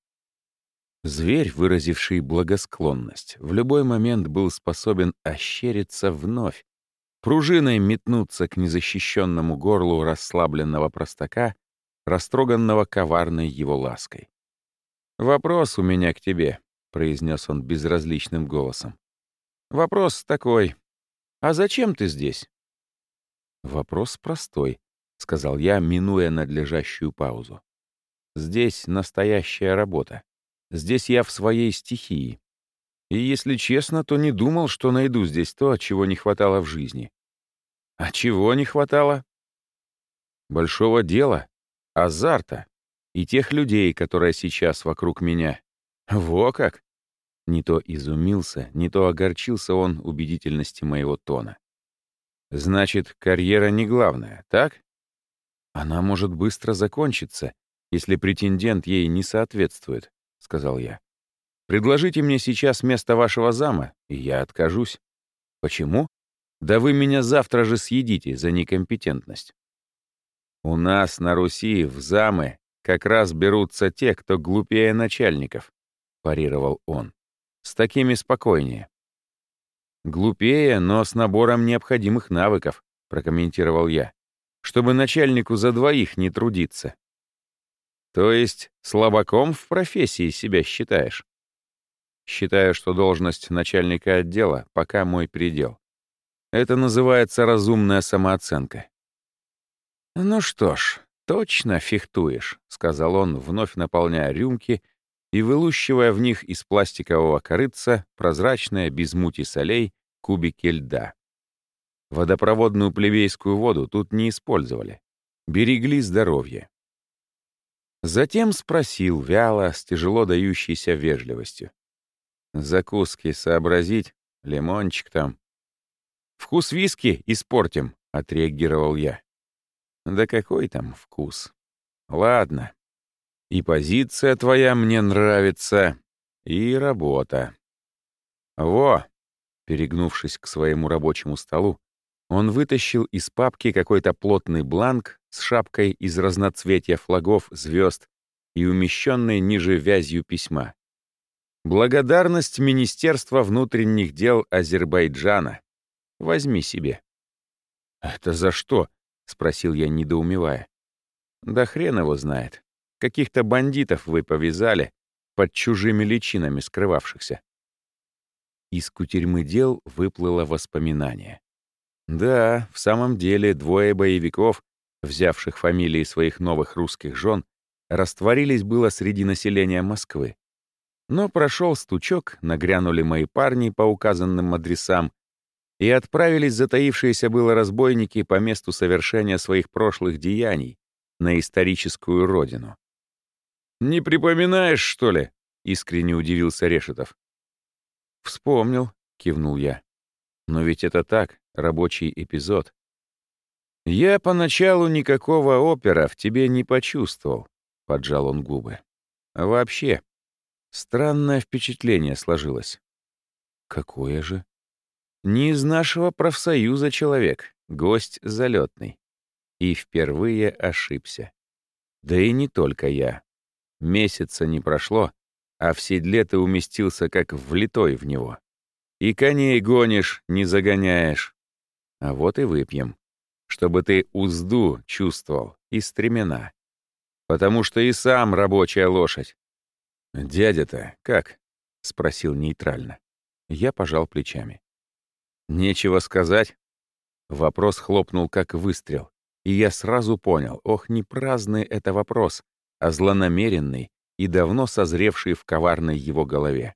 Зверь, выразивший благосклонность, в любой момент был способен ощериться вновь, пружиной метнуться к незащищенному горлу расслабленного простака, растроганного коварной его лаской. «Вопрос у меня к тебе», — произнес он безразличным голосом. «Вопрос такой. А зачем ты здесь?» «Вопрос простой», — сказал я, минуя надлежащую паузу. «Здесь настоящая работа. Здесь я в своей стихии. И, если честно, то не думал, что найду здесь то, чего не хватало в жизни. А чего не хватало? Большого дела, азарта и тех людей, которые сейчас вокруг меня. Во как! Не то изумился, не то огорчился он убедительности моего тона. Значит, карьера не главная, так? Она может быстро закончиться, если претендент ей не соответствует, сказал я. Предложите мне сейчас место вашего зама, и я откажусь. Почему? Да вы меня завтра же съедите за некомпетентность. У нас на Руси в замы как раз берутся те, кто глупее начальников, парировал он. С такими спокойнее. Глупее, но с набором необходимых навыков, прокомментировал я, чтобы начальнику за двоих не трудиться. То есть слабаком в профессии себя считаешь? Считаю, что должность начальника отдела пока мой предел. Это называется разумная самооценка. «Ну что ж, точно фехтуешь», — сказал он, вновь наполняя рюмки и вылущивая в них из пластикового корыца прозрачное, без мути солей, кубики льда. Водопроводную плебейскую воду тут не использовали. Берегли здоровье. Затем спросил вяло, с тяжело дающейся вежливостью. «Закуски сообразить? Лимончик там?» «Вкус виски испортим», — отреагировал я. «Да какой там вкус? Ладно. И позиция твоя мне нравится, и работа. Во!» Перегнувшись к своему рабочему столу, он вытащил из папки какой-то плотный бланк с шапкой из разноцветия флагов, звезд и умещенной ниже вязью письма. Благодарность Министерства внутренних дел Азербайджана. Возьми себе». «Это за что?» — спросил я, недоумевая. «Да хрен его знает. Каких-то бандитов вы повязали, под чужими личинами скрывавшихся». Из кутерьмы дел выплыло воспоминание. Да, в самом деле двое боевиков, взявших фамилии своих новых русских жен, растворились было среди населения Москвы. Но прошел стучок, нагрянули мои парни по указанным адресам, и отправились затаившиеся было разбойники по месту совершения своих прошлых деяний на историческую родину. «Не припоминаешь, что ли?» — искренне удивился Решетов. «Вспомнил», — кивнул я. «Но ведь это так, рабочий эпизод». «Я поначалу никакого опера в тебе не почувствовал», — поджал он губы. «Вообще, странное впечатление сложилось». «Какое же?» Не из нашего профсоюза человек, гость залетный. И впервые ошибся. Да и не только я. Месяца не прошло, а в седле ты уместился как влитой в него. И коней гонишь, не загоняешь. А вот и выпьем. Чтобы ты узду чувствовал и стремена. Потому что и сам рабочая лошадь. «Дядя-то как?» — спросил нейтрально. Я пожал плечами. Нечего сказать. Вопрос хлопнул как выстрел, и я сразу понял, ох, не праздный это вопрос, а злонамеренный и давно созревший в коварной его голове.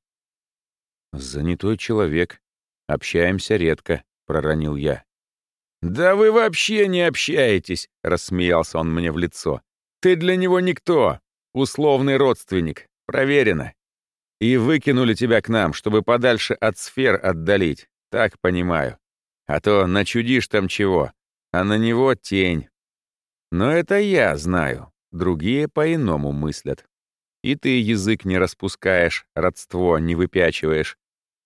«Занятой человек. Общаемся редко», — проронил я. «Да вы вообще не общаетесь», — рассмеялся он мне в лицо. «Ты для него никто, условный родственник, проверено. И выкинули тебя к нам, чтобы подальше от сфер отдалить. Так понимаю. А то начудишь там чего, а на него тень. Но это я знаю, другие по-иному мыслят. И ты язык не распускаешь, родство не выпячиваешь,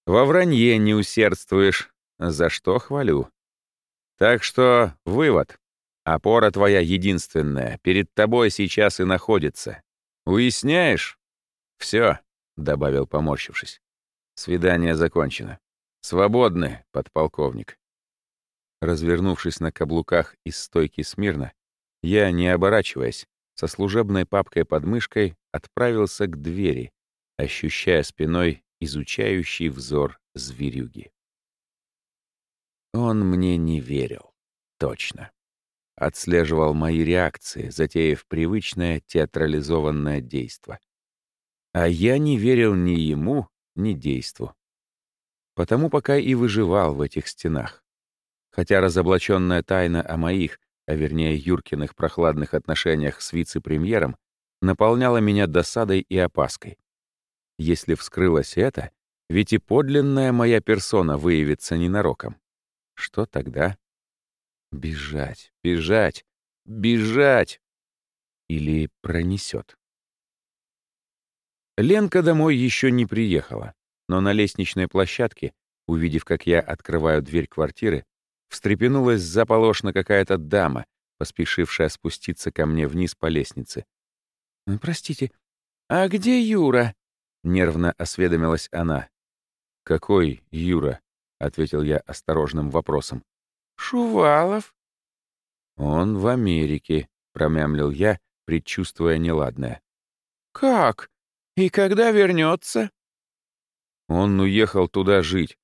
во вранье не усердствуешь, за что хвалю. Так что вывод. Опора твоя единственная, перед тобой сейчас и находится. Уясняешь? Все, добавил, поморщившись. Свидание закончено. Свободны, подполковник. Развернувшись на каблуках из стойки смирно, я, не оборачиваясь, со служебной папкой под мышкой отправился к двери, ощущая спиной изучающий взор зверюги. Он мне не верил. Точно. Отслеживал мои реакции, затеяв привычное театрализованное действо. А я не верил ни ему, ни действу. Потому пока и выживал в этих стенах. Хотя разоблаченная тайна о моих, а вернее Юркиных прохладных отношениях с вице-премьером, наполняла меня досадой и опаской. Если вскрылось это, ведь и подлинная моя персона выявится ненароком. Что тогда? Бежать, бежать, бежать! Или пронесет. Ленка домой еще не приехала, но на лестничной площадке, увидев, как я открываю дверь квартиры, встрепенулась заполошно какая-то дама, поспешившая спуститься ко мне вниз по лестнице. «Простите, а где Юра?» — нервно осведомилась она. «Какой Юра?» — ответил я осторожным вопросом. «Шувалов». «Он в Америке», — промямлил я, предчувствуя неладное. «Как? И когда вернется?» Он уехал туда жить.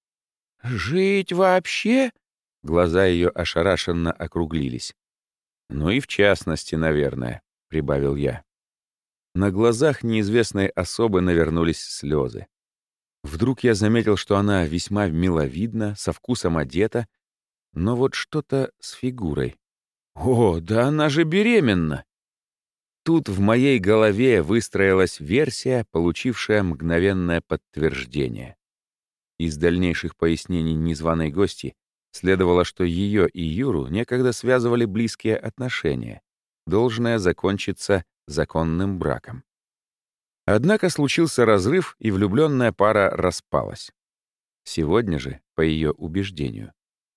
«Жить вообще?» Глаза ее ошарашенно округлились. «Ну и в частности, наверное», — прибавил я. На глазах неизвестной особы навернулись слезы. Вдруг я заметил, что она весьма миловидна, со вкусом одета, но вот что-то с фигурой. О, да она же беременна! Тут в моей голове выстроилась версия, получившая мгновенное подтверждение. Из дальнейших пояснений незваной гости следовало, что ее и Юру некогда связывали близкие отношения, должное закончиться законным браком. Однако случился разрыв, и влюбленная пара распалась. Сегодня же, по ее убеждению,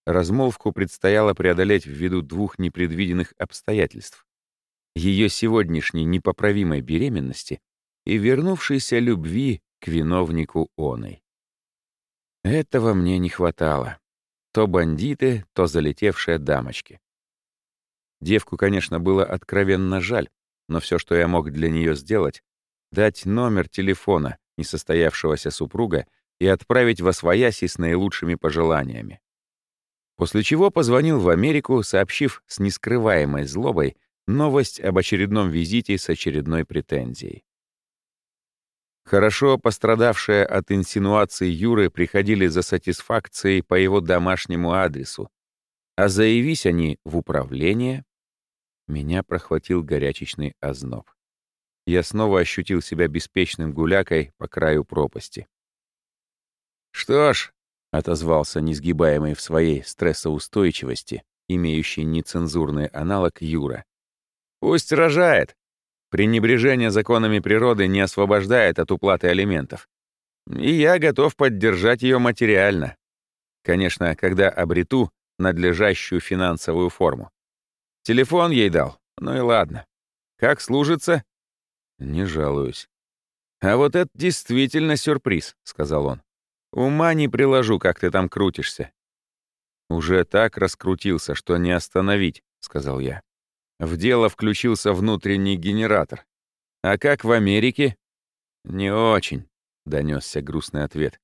размолвку предстояло преодолеть ввиду двух непредвиденных обстоятельств. Ее сегодняшней непоправимой беременности и вернувшейся любви к виновнику оной. Этого мне не хватало. То бандиты, то залетевшие дамочки. Девку, конечно, было откровенно жаль, но все, что я мог для нее сделать, дать номер телефона несостоявшегося супруга и отправить во свояси с наилучшими пожеланиями. После чего позвонил в Америку, сообщив с нескрываемой злобой новость об очередном визите с очередной претензией. Хорошо пострадавшие от инсинуаций Юры приходили за сатисфакцией по его домашнему адресу, а заявись они в управление, меня прохватил горячечный озноб. Я снова ощутил себя беспечным гулякой по краю пропасти. «Что ж», — отозвался несгибаемый в своей стрессоустойчивости, имеющий нецензурный аналог Юра, «пусть рожает. Пренебрежение законами природы не освобождает от уплаты алиментов. И я готов поддержать ее материально. Конечно, когда обрету надлежащую финансовую форму. Телефон ей дал. Ну и ладно. Как служится? Не жалуюсь. А вот это действительно сюрприз, сказал он. Ума не приложу, как ты там крутишься. Уже так раскрутился, что не остановить, сказал я. В дело включился внутренний генератор. А как в Америке? Не очень, донесся грустный ответ.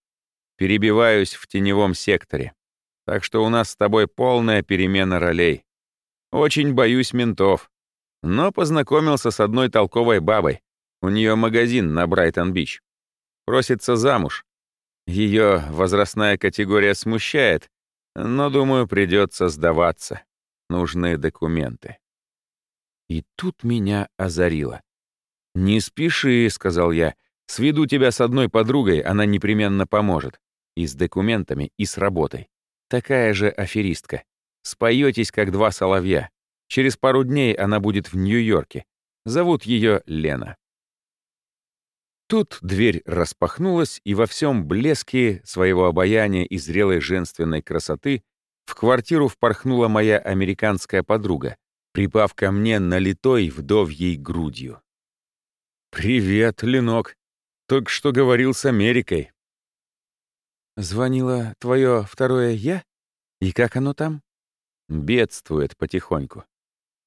Перебиваюсь в теневом секторе. Так что у нас с тобой полная перемена ролей. Очень боюсь ментов. Но познакомился с одной толковой бабой. У нее магазин на Брайтон-Бич. Просится замуж. Ее возрастная категория смущает, но, думаю, придется сдаваться. Нужны документы. И тут меня озарило. «Не спеши», — сказал я. «Сведу тебя с одной подругой, она непременно поможет. И с документами, и с работой. Такая же аферистка. Споетесь, как два соловья. Через пару дней она будет в Нью-Йорке. Зовут ее Лена. Тут дверь распахнулась, и во всем блеске своего обаяния и зрелой женственной красоты в квартиру впорхнула моя американская подруга, припав ко мне налитой вдовьей грудью. «Привет, Ленок. Только что говорил с Америкой».
«Звонила твое второе «я»? И как оно там?»
«Бедствует потихоньку».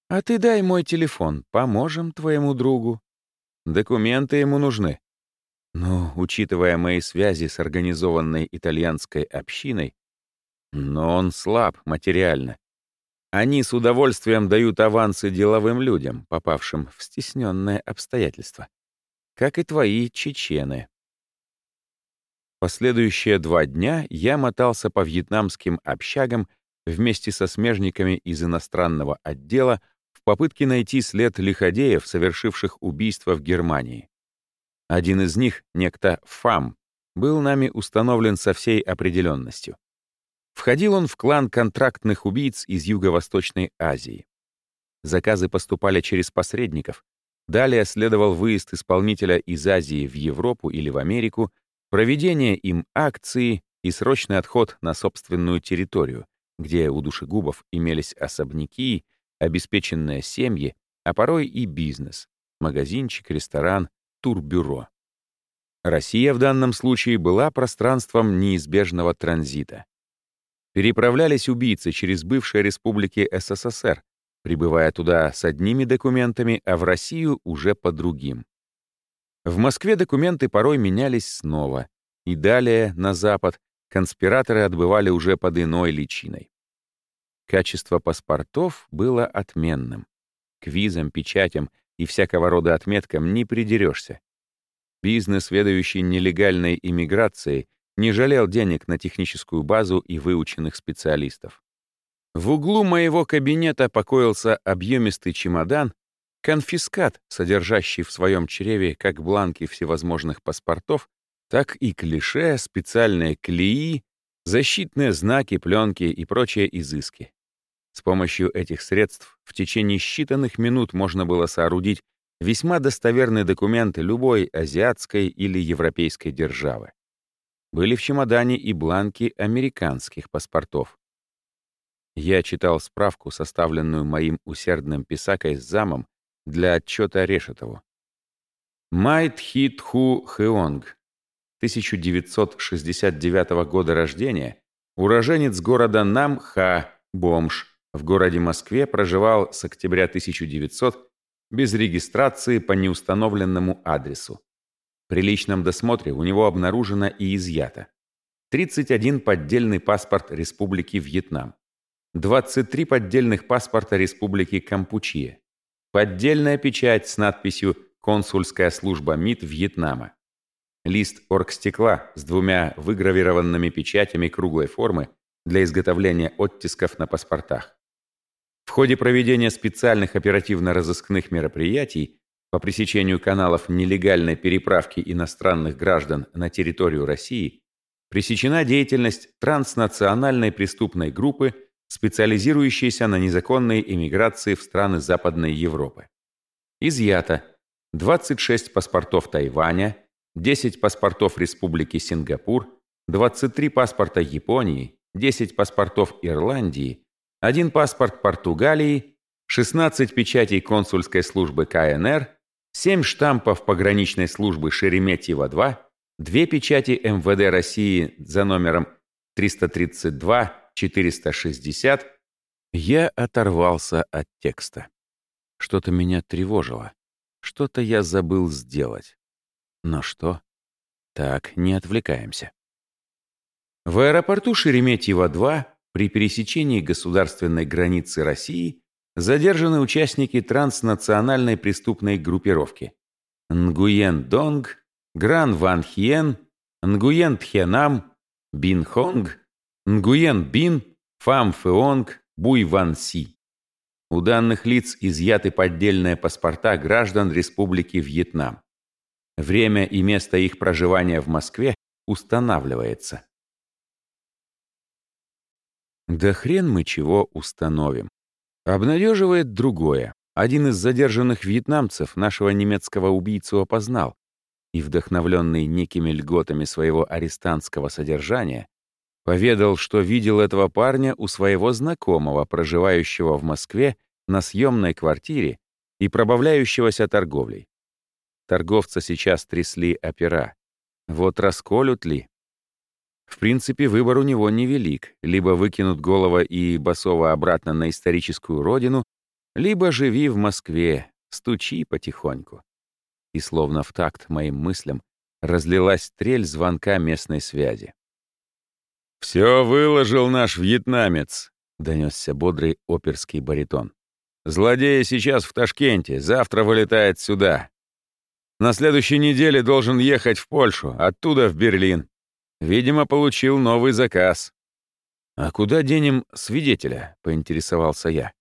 «А ты дай мой телефон, поможем твоему другу».
«Документы ему нужны». Но, учитывая мои связи с организованной итальянской общиной, но он слаб материально. Они с удовольствием дают авансы деловым людям, попавшим в стесненное обстоятельства. Как и твои чечены. Последующие два дня я мотался по вьетнамским общагам вместе со смежниками из иностранного отдела в попытке найти след лиходеев, совершивших убийство в Германии. Один из них, некто Фам, был нами установлен со всей определенностью. Входил он в клан контрактных убийц из Юго-Восточной Азии. Заказы поступали через посредников. Далее следовал выезд исполнителя из Азии в Европу или в Америку, проведение им акции и срочный отход на собственную территорию, где у душегубов имелись особняки, обеспеченные семьи, а порой и бизнес — магазинчик, ресторан, турбюро. Россия в данном случае была пространством неизбежного транзита. Переправлялись убийцы через бывшие республики СССР, прибывая туда с одними документами, а в Россию уже по другим. В Москве документы порой менялись снова, и далее, на Запад, конспираторы отбывали уже под иной личиной. Качество паспортов было отменным. К визам, печатям и всякого рода отметкам не придерешься. Бизнес, ведающий нелегальной иммиграцией, не жалел денег на техническую базу и выученных специалистов. В углу моего кабинета покоился объемистый чемодан, конфискат, содержащий в своем чреве как бланки всевозможных паспортов, так и клише, специальные клеи, защитные знаки, пленки и прочие изыски. С помощью этих средств в течение считанных минут можно было соорудить весьма достоверные документы любой азиатской или европейской державы. Были в чемодане и бланки американских паспортов. Я читал справку, составленную моим усердным писакой с замом для отчета Решетову. Майт Хит Ху Хеонг, 1969 года рождения, уроженец города Намха, бомж, в городе Москве проживал с октября 1900 без регистрации по неустановленному адресу. При личном досмотре у него обнаружено и изъято. 31 поддельный паспорт Республики Вьетнам, 23 поддельных паспорта Республики Кампучия, поддельная печать с надписью «Консульская служба МИД Вьетнама», лист оргстекла с двумя выгравированными печатями круглой формы для изготовления оттисков на паспортах. В ходе проведения специальных оперативно-розыскных мероприятий по пресечению каналов нелегальной переправки иностранных граждан на территорию России пресечена деятельность транснациональной преступной группы, специализирующейся на незаконной иммиграции в страны Западной Европы. Изъято 26 паспортов Тайваня, 10 паспортов Республики Сингапур, 23 паспорта Японии, 10 паспортов Ирландии, один паспорт Португалии, 16 печатей консульской службы КНР 7 штампов пограничной службы Шереметьево-2, две печати МВД России за номером 332-460, я оторвался от текста. Что-то меня тревожило. Что-то я забыл сделать. Но что? Так, не отвлекаемся. В аэропорту Шереметьево-2 при пересечении государственной границы России задержаны участники транснациональной преступной группировки. Нгуен Донг, Гран Ван Хиен, Нгуен Тхенам, Бин Хонг, Нгуен Бин, Фам Феонг, Буй Ван Си. У данных лиц изъяты поддельные паспорта граждан Республики Вьетнам. Время и место их проживания в Москве устанавливается. Да хрен мы чего установим. Обнадеживает другое. Один из задержанных вьетнамцев нашего немецкого убийцу опознал и, вдохновленный некими льготами своего арестантского содержания, поведал, что видел этого парня у своего знакомого, проживающего в Москве на съемной квартире и пробавляющегося торговлей. Торговца сейчас трясли опера. Вот расколют ли? В принципе, выбор у него невелик. Либо выкинут голова и Басова обратно на историческую родину, либо живи в Москве, стучи потихоньку. И словно в такт моим мыслям разлилась стрель звонка местной связи. «Все выложил наш вьетнамец», — донесся бодрый оперский баритон. «Злодей сейчас в Ташкенте, завтра вылетает сюда. На следующей неделе должен ехать в Польшу, оттуда в Берлин. Видимо, получил новый заказ». «А куда денем свидетеля?» — поинтересовался я.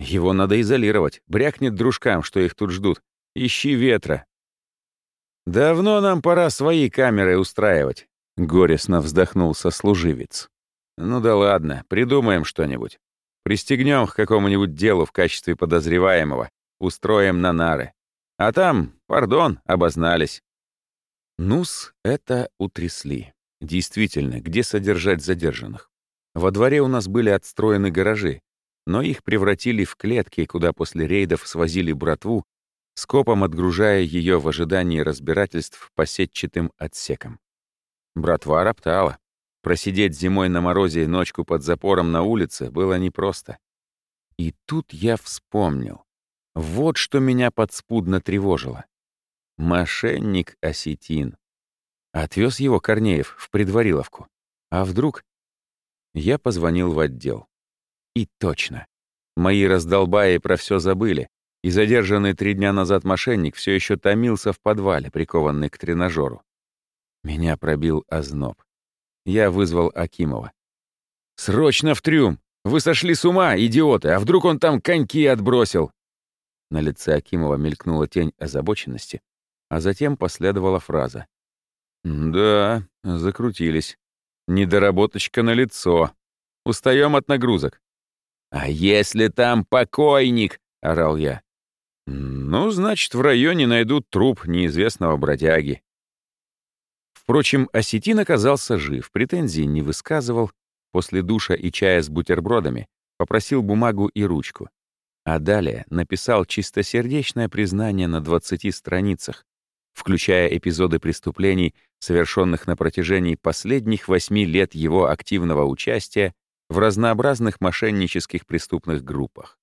«Его надо изолировать. Брякнет дружкам, что их тут ждут. Ищи ветра». «Давно нам пора свои камеры устраивать», — горестно вздохнул сослуживец. «Ну да ладно, придумаем что-нибудь. Пристегнем к какому-нибудь делу в качестве подозреваемого, устроим на нары. А там, пардон, обознались». Нус это утрясли. Действительно, где содержать задержанных? Во дворе у нас были отстроены гаражи, но их превратили в клетки, куда после рейдов свозили братву скопом отгружая ее в ожидании разбирательств по сетчатым отсекам. Братва роптала. Просидеть зимой на морозе и ночку под запором на улице было непросто. И тут я вспомнил. Вот что меня подспудно тревожило. Мошенник осетин. Отвез его Корнеев в предвариловку. А вдруг... Я позвонил в отдел. И точно. Мои раздолбаи про все забыли, и задержанный три дня назад мошенник все еще томился в подвале, прикованный к тренажеру. Меня пробил озноб. Я вызвал Акимова. «Срочно в трюм! Вы сошли с ума, идиоты! А вдруг он там коньки отбросил?» На лице Акимова мелькнула тень озабоченности, а затем последовала фраза. «Да, закрутились. Недоработочка на лицо. Устаем от нагрузок». «А если там покойник?» — орал я. Ну, значит, в районе найдут труп неизвестного бродяги. Впрочем, осетин оказался жив, претензий не высказывал, после душа и чая с бутербродами попросил бумагу и ручку. А далее написал чистосердечное признание на 20 страницах, включая эпизоды преступлений, совершенных на протяжении последних восьми лет его активного участия в разнообразных мошеннических преступных группах.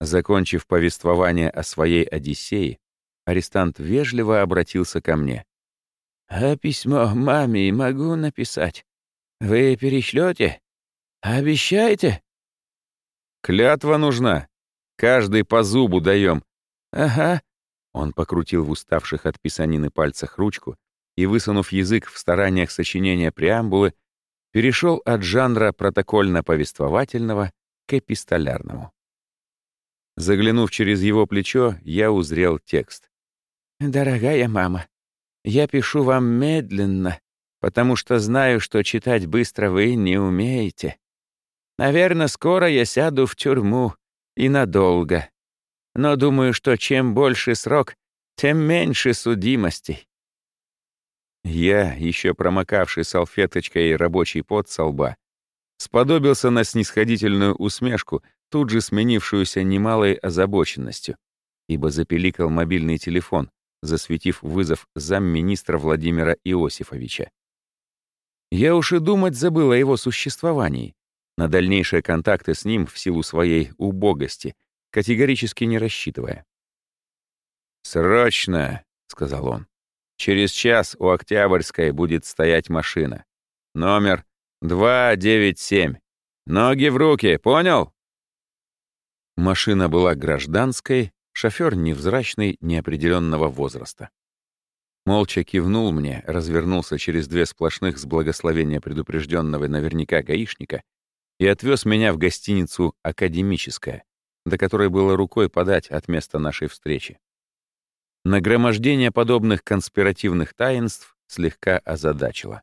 Закончив повествование о своей Одиссее, арестант вежливо обратился ко мне. «А письмо маме могу написать? Вы перешлете? Обещаете?» «Клятва нужна. Каждый по зубу даем». «Ага». Он покрутил в уставших от писанины пальцах ручку и, высунув язык в стараниях сочинения преамбулы, перешел от жанра протокольно-повествовательного к эпистолярному. Заглянув через его плечо, я узрел текст. «Дорогая мама, я пишу вам медленно, потому что знаю, что читать быстро вы не умеете. Наверное, скоро я сяду в тюрьму, и надолго. Но думаю, что чем больше срок, тем меньше судимостей». Я, еще промокавший салфеточкой рабочий пот со лба, сподобился на снисходительную усмешку, тут же сменившуюся немалой озабоченностью, ибо запеликал мобильный телефон, засветив вызов замминистра Владимира Иосифовича. Я уж и думать забыл о его существовании. На дальнейшие контакты с ним в силу своей убогости, категорически не рассчитывая. «Срочно!» — сказал он. «Через час у Октябрьской будет стоять машина. Номер 297. Ноги в руки, понял?» Машина была гражданской, шофер невзрачный, неопределенного возраста. Молча кивнул мне, развернулся через две сплошных с благословения предупрежденного наверняка гаишника и отвез меня в гостиницу «Академическая», до которой было рукой подать от места нашей встречи. Нагромождение подобных конспиративных таинств слегка озадачило.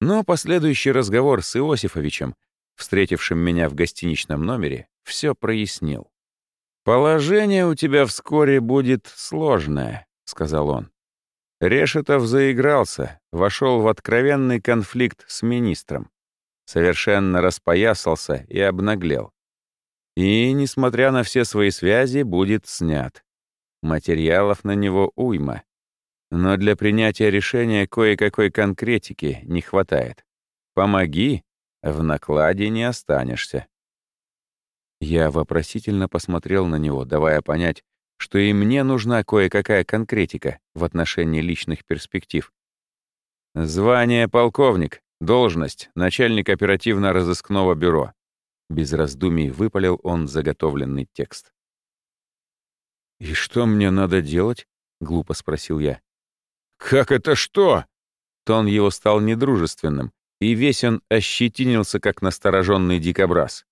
Но последующий разговор с Иосифовичем, встретившим меня в гостиничном номере, все прояснил. «Положение у тебя вскоре будет сложное», — сказал он. Решетов заигрался, вошел в откровенный конфликт с министром. Совершенно распоясался и обнаглел. И, несмотря на все свои связи, будет снят. Материалов на него уйма. Но для принятия решения кое-какой конкретики не хватает. Помоги, в накладе не останешься. Я вопросительно посмотрел на него, давая понять, что и мне нужна кое-какая конкретика в отношении личных перспектив. Звание полковник, должность начальник оперативно-розыскного бюро. Без раздумий выпалил он заготовленный текст. «И что мне надо делать?» — глупо спросил я. «Как это что?» Тон его стал недружественным, и весь он ощетинился, как настороженный дикобраз.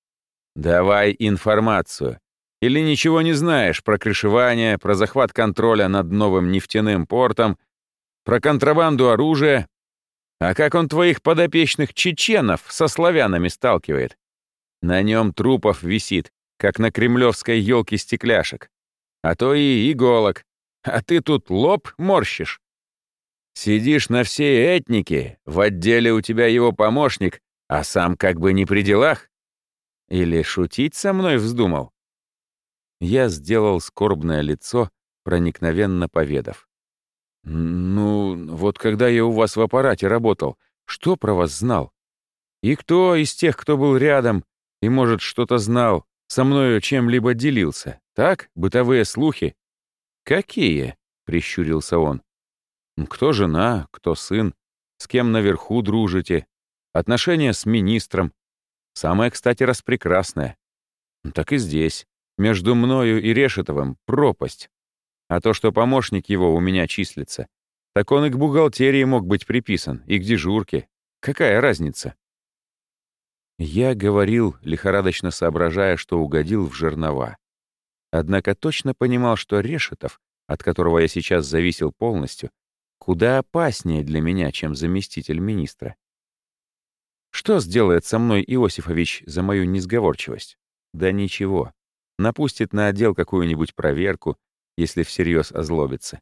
«Давай информацию. Или ничего не знаешь про крышевание, про захват контроля над новым нефтяным портом, про контрабанду оружия? А как он твоих подопечных чеченов со славянами сталкивает? На нем трупов висит, как на кремлевской елке стекляшек. А то и иголок. А ты тут лоб морщишь. Сидишь на всей этнике, в отделе у тебя его помощник, а сам как бы не при делах? Или шутить со мной вздумал? Я сделал скорбное лицо, проникновенно поведав. «Ну, вот когда я у вас в аппарате работал, что про вас знал? И кто из тех, кто был рядом и, может, что-то знал, со мною чем-либо делился? Так, бытовые слухи?» «Какие?» — прищурился он. Кто жена, кто сын, с кем наверху дружите, отношения с министром. Самое, кстати, распрекрасное. Так и здесь. Между мною и Решетовым пропасть. А то, что помощник его у меня числится, так он и к бухгалтерии мог быть приписан, и к дежурке. Какая разница? Я говорил, лихорадочно соображая, что угодил в жернова. Однако точно понимал, что Решетов, от которого я сейчас зависел полностью, куда опаснее для меня, чем заместитель министра. Что сделает со мной Иосифович за мою несговорчивость? Да ничего. Напустит на отдел какую-нибудь проверку, если всерьез озлобится,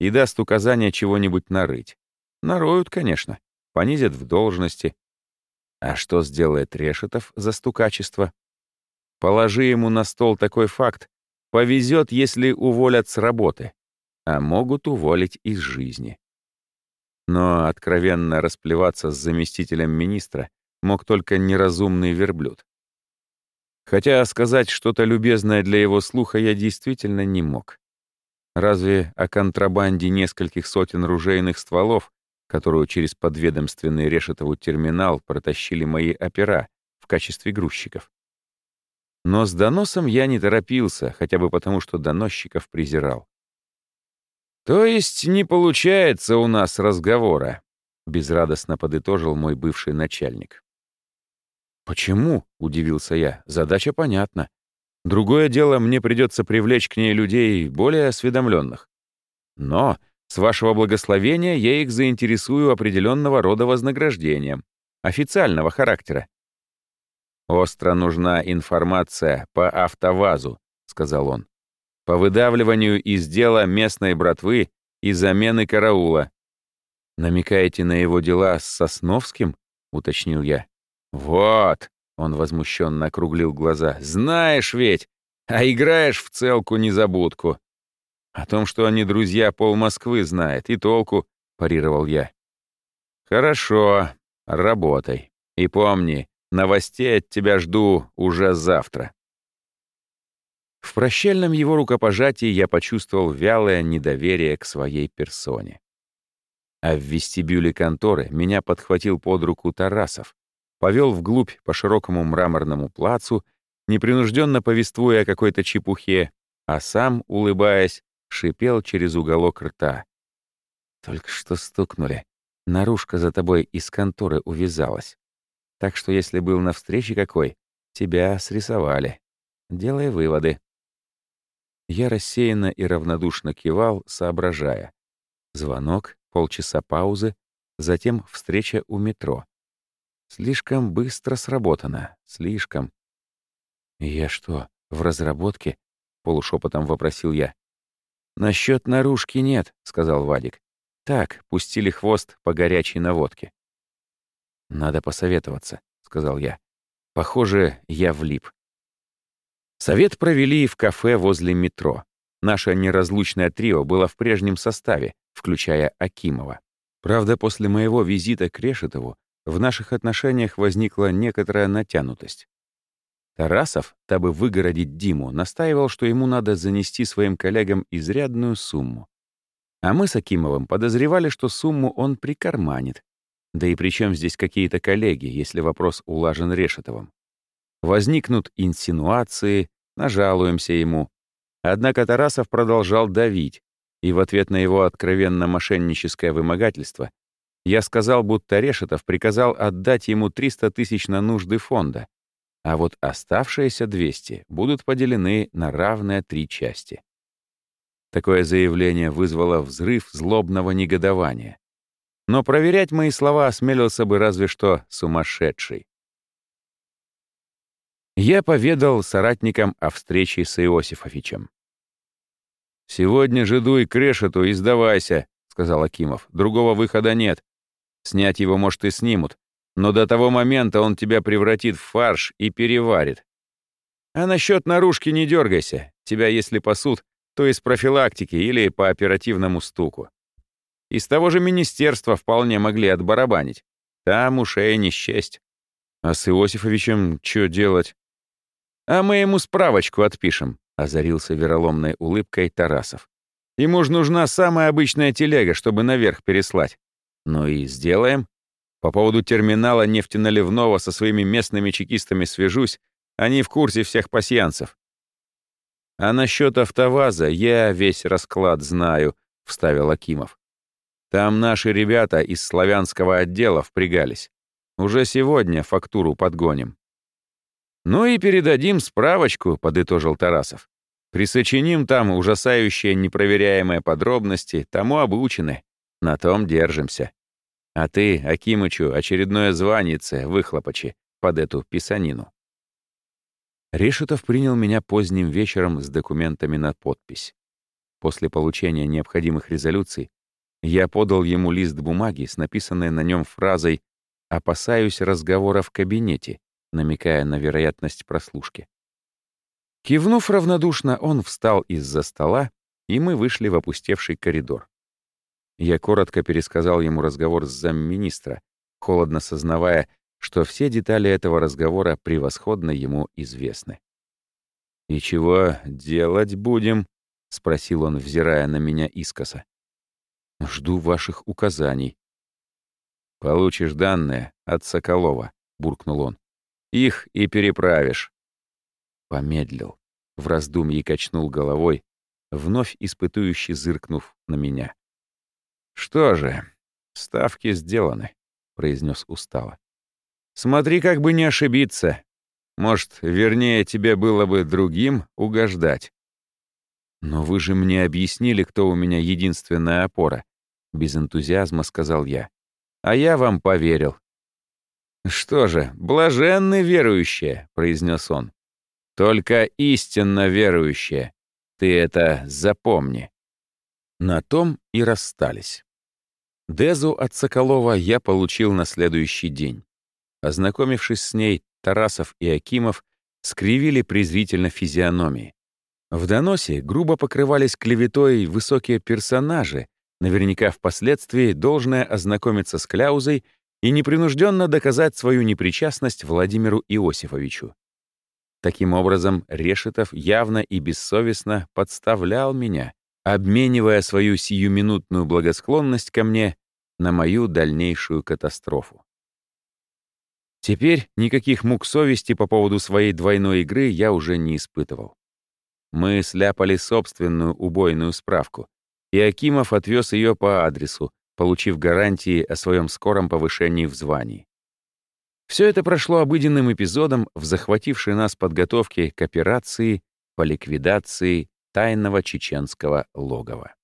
и даст указание чего-нибудь нарыть. Нароют, конечно, понизят в должности. А что сделает Решетов за стукачество? Положи ему на стол такой факт, повезет, если уволят с работы а могут уволить из жизни. Но откровенно расплеваться с заместителем министра мог только неразумный верблюд. Хотя сказать что-то любезное для его слуха я действительно не мог. Разве о контрабанде нескольких сотен ружейных стволов, которую через подведомственный Решетову терминал протащили мои опера в качестве грузчиков? Но с доносом я не торопился, хотя бы потому, что доносчиков презирал. «То есть не получается у нас разговора», — безрадостно подытожил мой бывший начальник. «Почему?» — удивился я. «Задача понятна. Другое дело, мне придется привлечь к ней людей более осведомленных. Но, с вашего благословения, я их заинтересую определенного рода вознаграждением, официального характера. «Остро нужна информация по автовазу», — сказал он по выдавливанию из дела местной братвы и замены караула. «Намекаете на его дела с Сосновским?» — уточнил я. «Вот!» — он возмущенно округлил глаза. «Знаешь ведь! А играешь в целку-незабудку!» «О том, что они друзья, пол Москвы знает, и толку», — парировал я. «Хорошо, работай. И помни, новостей от тебя жду уже завтра». В прощальном его рукопожатии я почувствовал вялое недоверие к своей персоне. А в вестибюле конторы меня подхватил под руку Тарасов, повел вглубь по широкому мраморному плацу, непринужденно повествуя о какой-то чепухе, а сам, улыбаясь, шипел через уголок рта. «Только что стукнули. Наружка за тобой из конторы увязалась. Так что если был на встрече какой, тебя срисовали. Делай выводы». Я рассеянно и равнодушно кивал, соображая. Звонок, полчаса паузы, затем встреча у метро. Слишком быстро сработано, слишком. «Я что, в разработке?» — полушепотом вопросил я. «Насчет наружки нет», — сказал Вадик. «Так, пустили хвост по горячей наводке». «Надо посоветоваться», — сказал я. «Похоже, я влип. Совет провели в кафе возле метро. Наше неразлучное трио было в прежнем составе, включая Акимова. Правда, после моего визита к Решетову в наших отношениях возникла некоторая натянутость. Тарасов, дабы выгородить Диму, настаивал, что ему надо занести своим коллегам изрядную сумму. А мы с Акимовым подозревали, что сумму он прикарманит. Да и при чем здесь какие-то коллеги, если вопрос улажен Решетовым? Возникнут инсинуации, нажалуемся ему. Однако Тарасов продолжал давить, и в ответ на его откровенно мошенническое вымогательство я сказал, будто Решетов приказал отдать ему 300 тысяч на нужды фонда, а вот оставшиеся 200 будут поделены на равные три части. Такое заявление вызвало взрыв злобного негодования. Но проверять мои слова осмелился бы разве что сумасшедший. Я поведал соратникам о встрече с Иосифовичем. «Сегодня же дуй к решету и сдавайся», — сказал Акимов. «Другого выхода нет. Снять его, может, и снимут, но до того момента он тебя превратит в фарш и переварит. А насчет наружки не дергайся. Тебя, если пасут, то из профилактики или по оперативному стуку. Из того же министерства вполне могли отбарабанить. Там ушей не счесть. А с Иосифовичем что делать? А мы ему справочку отпишем, озарился вероломной улыбкой Тарасов. Ему же нужна самая обычная телега, чтобы наверх переслать. Ну и сделаем. По поводу терминала нефтеналивного со своими местными чекистами свяжусь, они в курсе всех пасьянцев. «А насчет автоваза я весь расклад знаю», — вставил Акимов. «Там наши ребята из славянского отдела впрягались. Уже сегодня фактуру подгоним». «Ну и передадим справочку», — подытожил Тарасов. «Присочиним там ужасающие непроверяемые подробности, тому обучены. На том держимся. А ты, Акимычу, очередное званице выхлопочи под эту писанину». Решетов принял меня поздним вечером с документами на подпись. После получения необходимых резолюций я подал ему лист бумаги с написанной на нем фразой «Опасаюсь разговора в кабинете», намекая на вероятность прослушки. Кивнув равнодушно, он встал из-за стола, и мы вышли в опустевший коридор. Я коротко пересказал ему разговор с замминистра, холодно сознавая, что все детали этого разговора превосходно ему известны. «И чего делать будем?» — спросил он, взирая на меня искоса. «Жду ваших указаний». «Получишь данные от Соколова», — буркнул он. «Их и переправишь». Помедлил, в раздумье качнул головой, вновь испытующе зыркнув на меня. «Что же, ставки сделаны», — произнес устало. Смотри, как бы не ошибиться. Может, вернее, тебе было бы другим угождать. Но вы же мне объяснили, кто у меня единственная опора. Без энтузиазма сказал я. А я вам поверил. Что же, блаженны верующие, произнес он. Только истинно верующие. Ты это запомни. На том и расстались. Дезу от Соколова я получил на следующий день. Ознакомившись с ней, Тарасов и Акимов скривили презрительно физиономии. В доносе грубо покрывались клеветой высокие персонажи, наверняка впоследствии должное ознакомиться с кляузой и непринужденно доказать свою непричастность Владимиру Иосифовичу. Таким образом, Решетов явно и бессовестно подставлял меня, обменивая свою сиюминутную благосклонность ко мне на мою дальнейшую катастрофу. Теперь никаких мук совести по поводу своей двойной игры я уже не испытывал. Мы сляпали собственную убойную справку, и Акимов отвез ее по адресу, получив гарантии о своем скором повышении в звании. Все это прошло обыденным эпизодом в захватившей нас подготовке к операции по ликвидации тайного чеченского логова.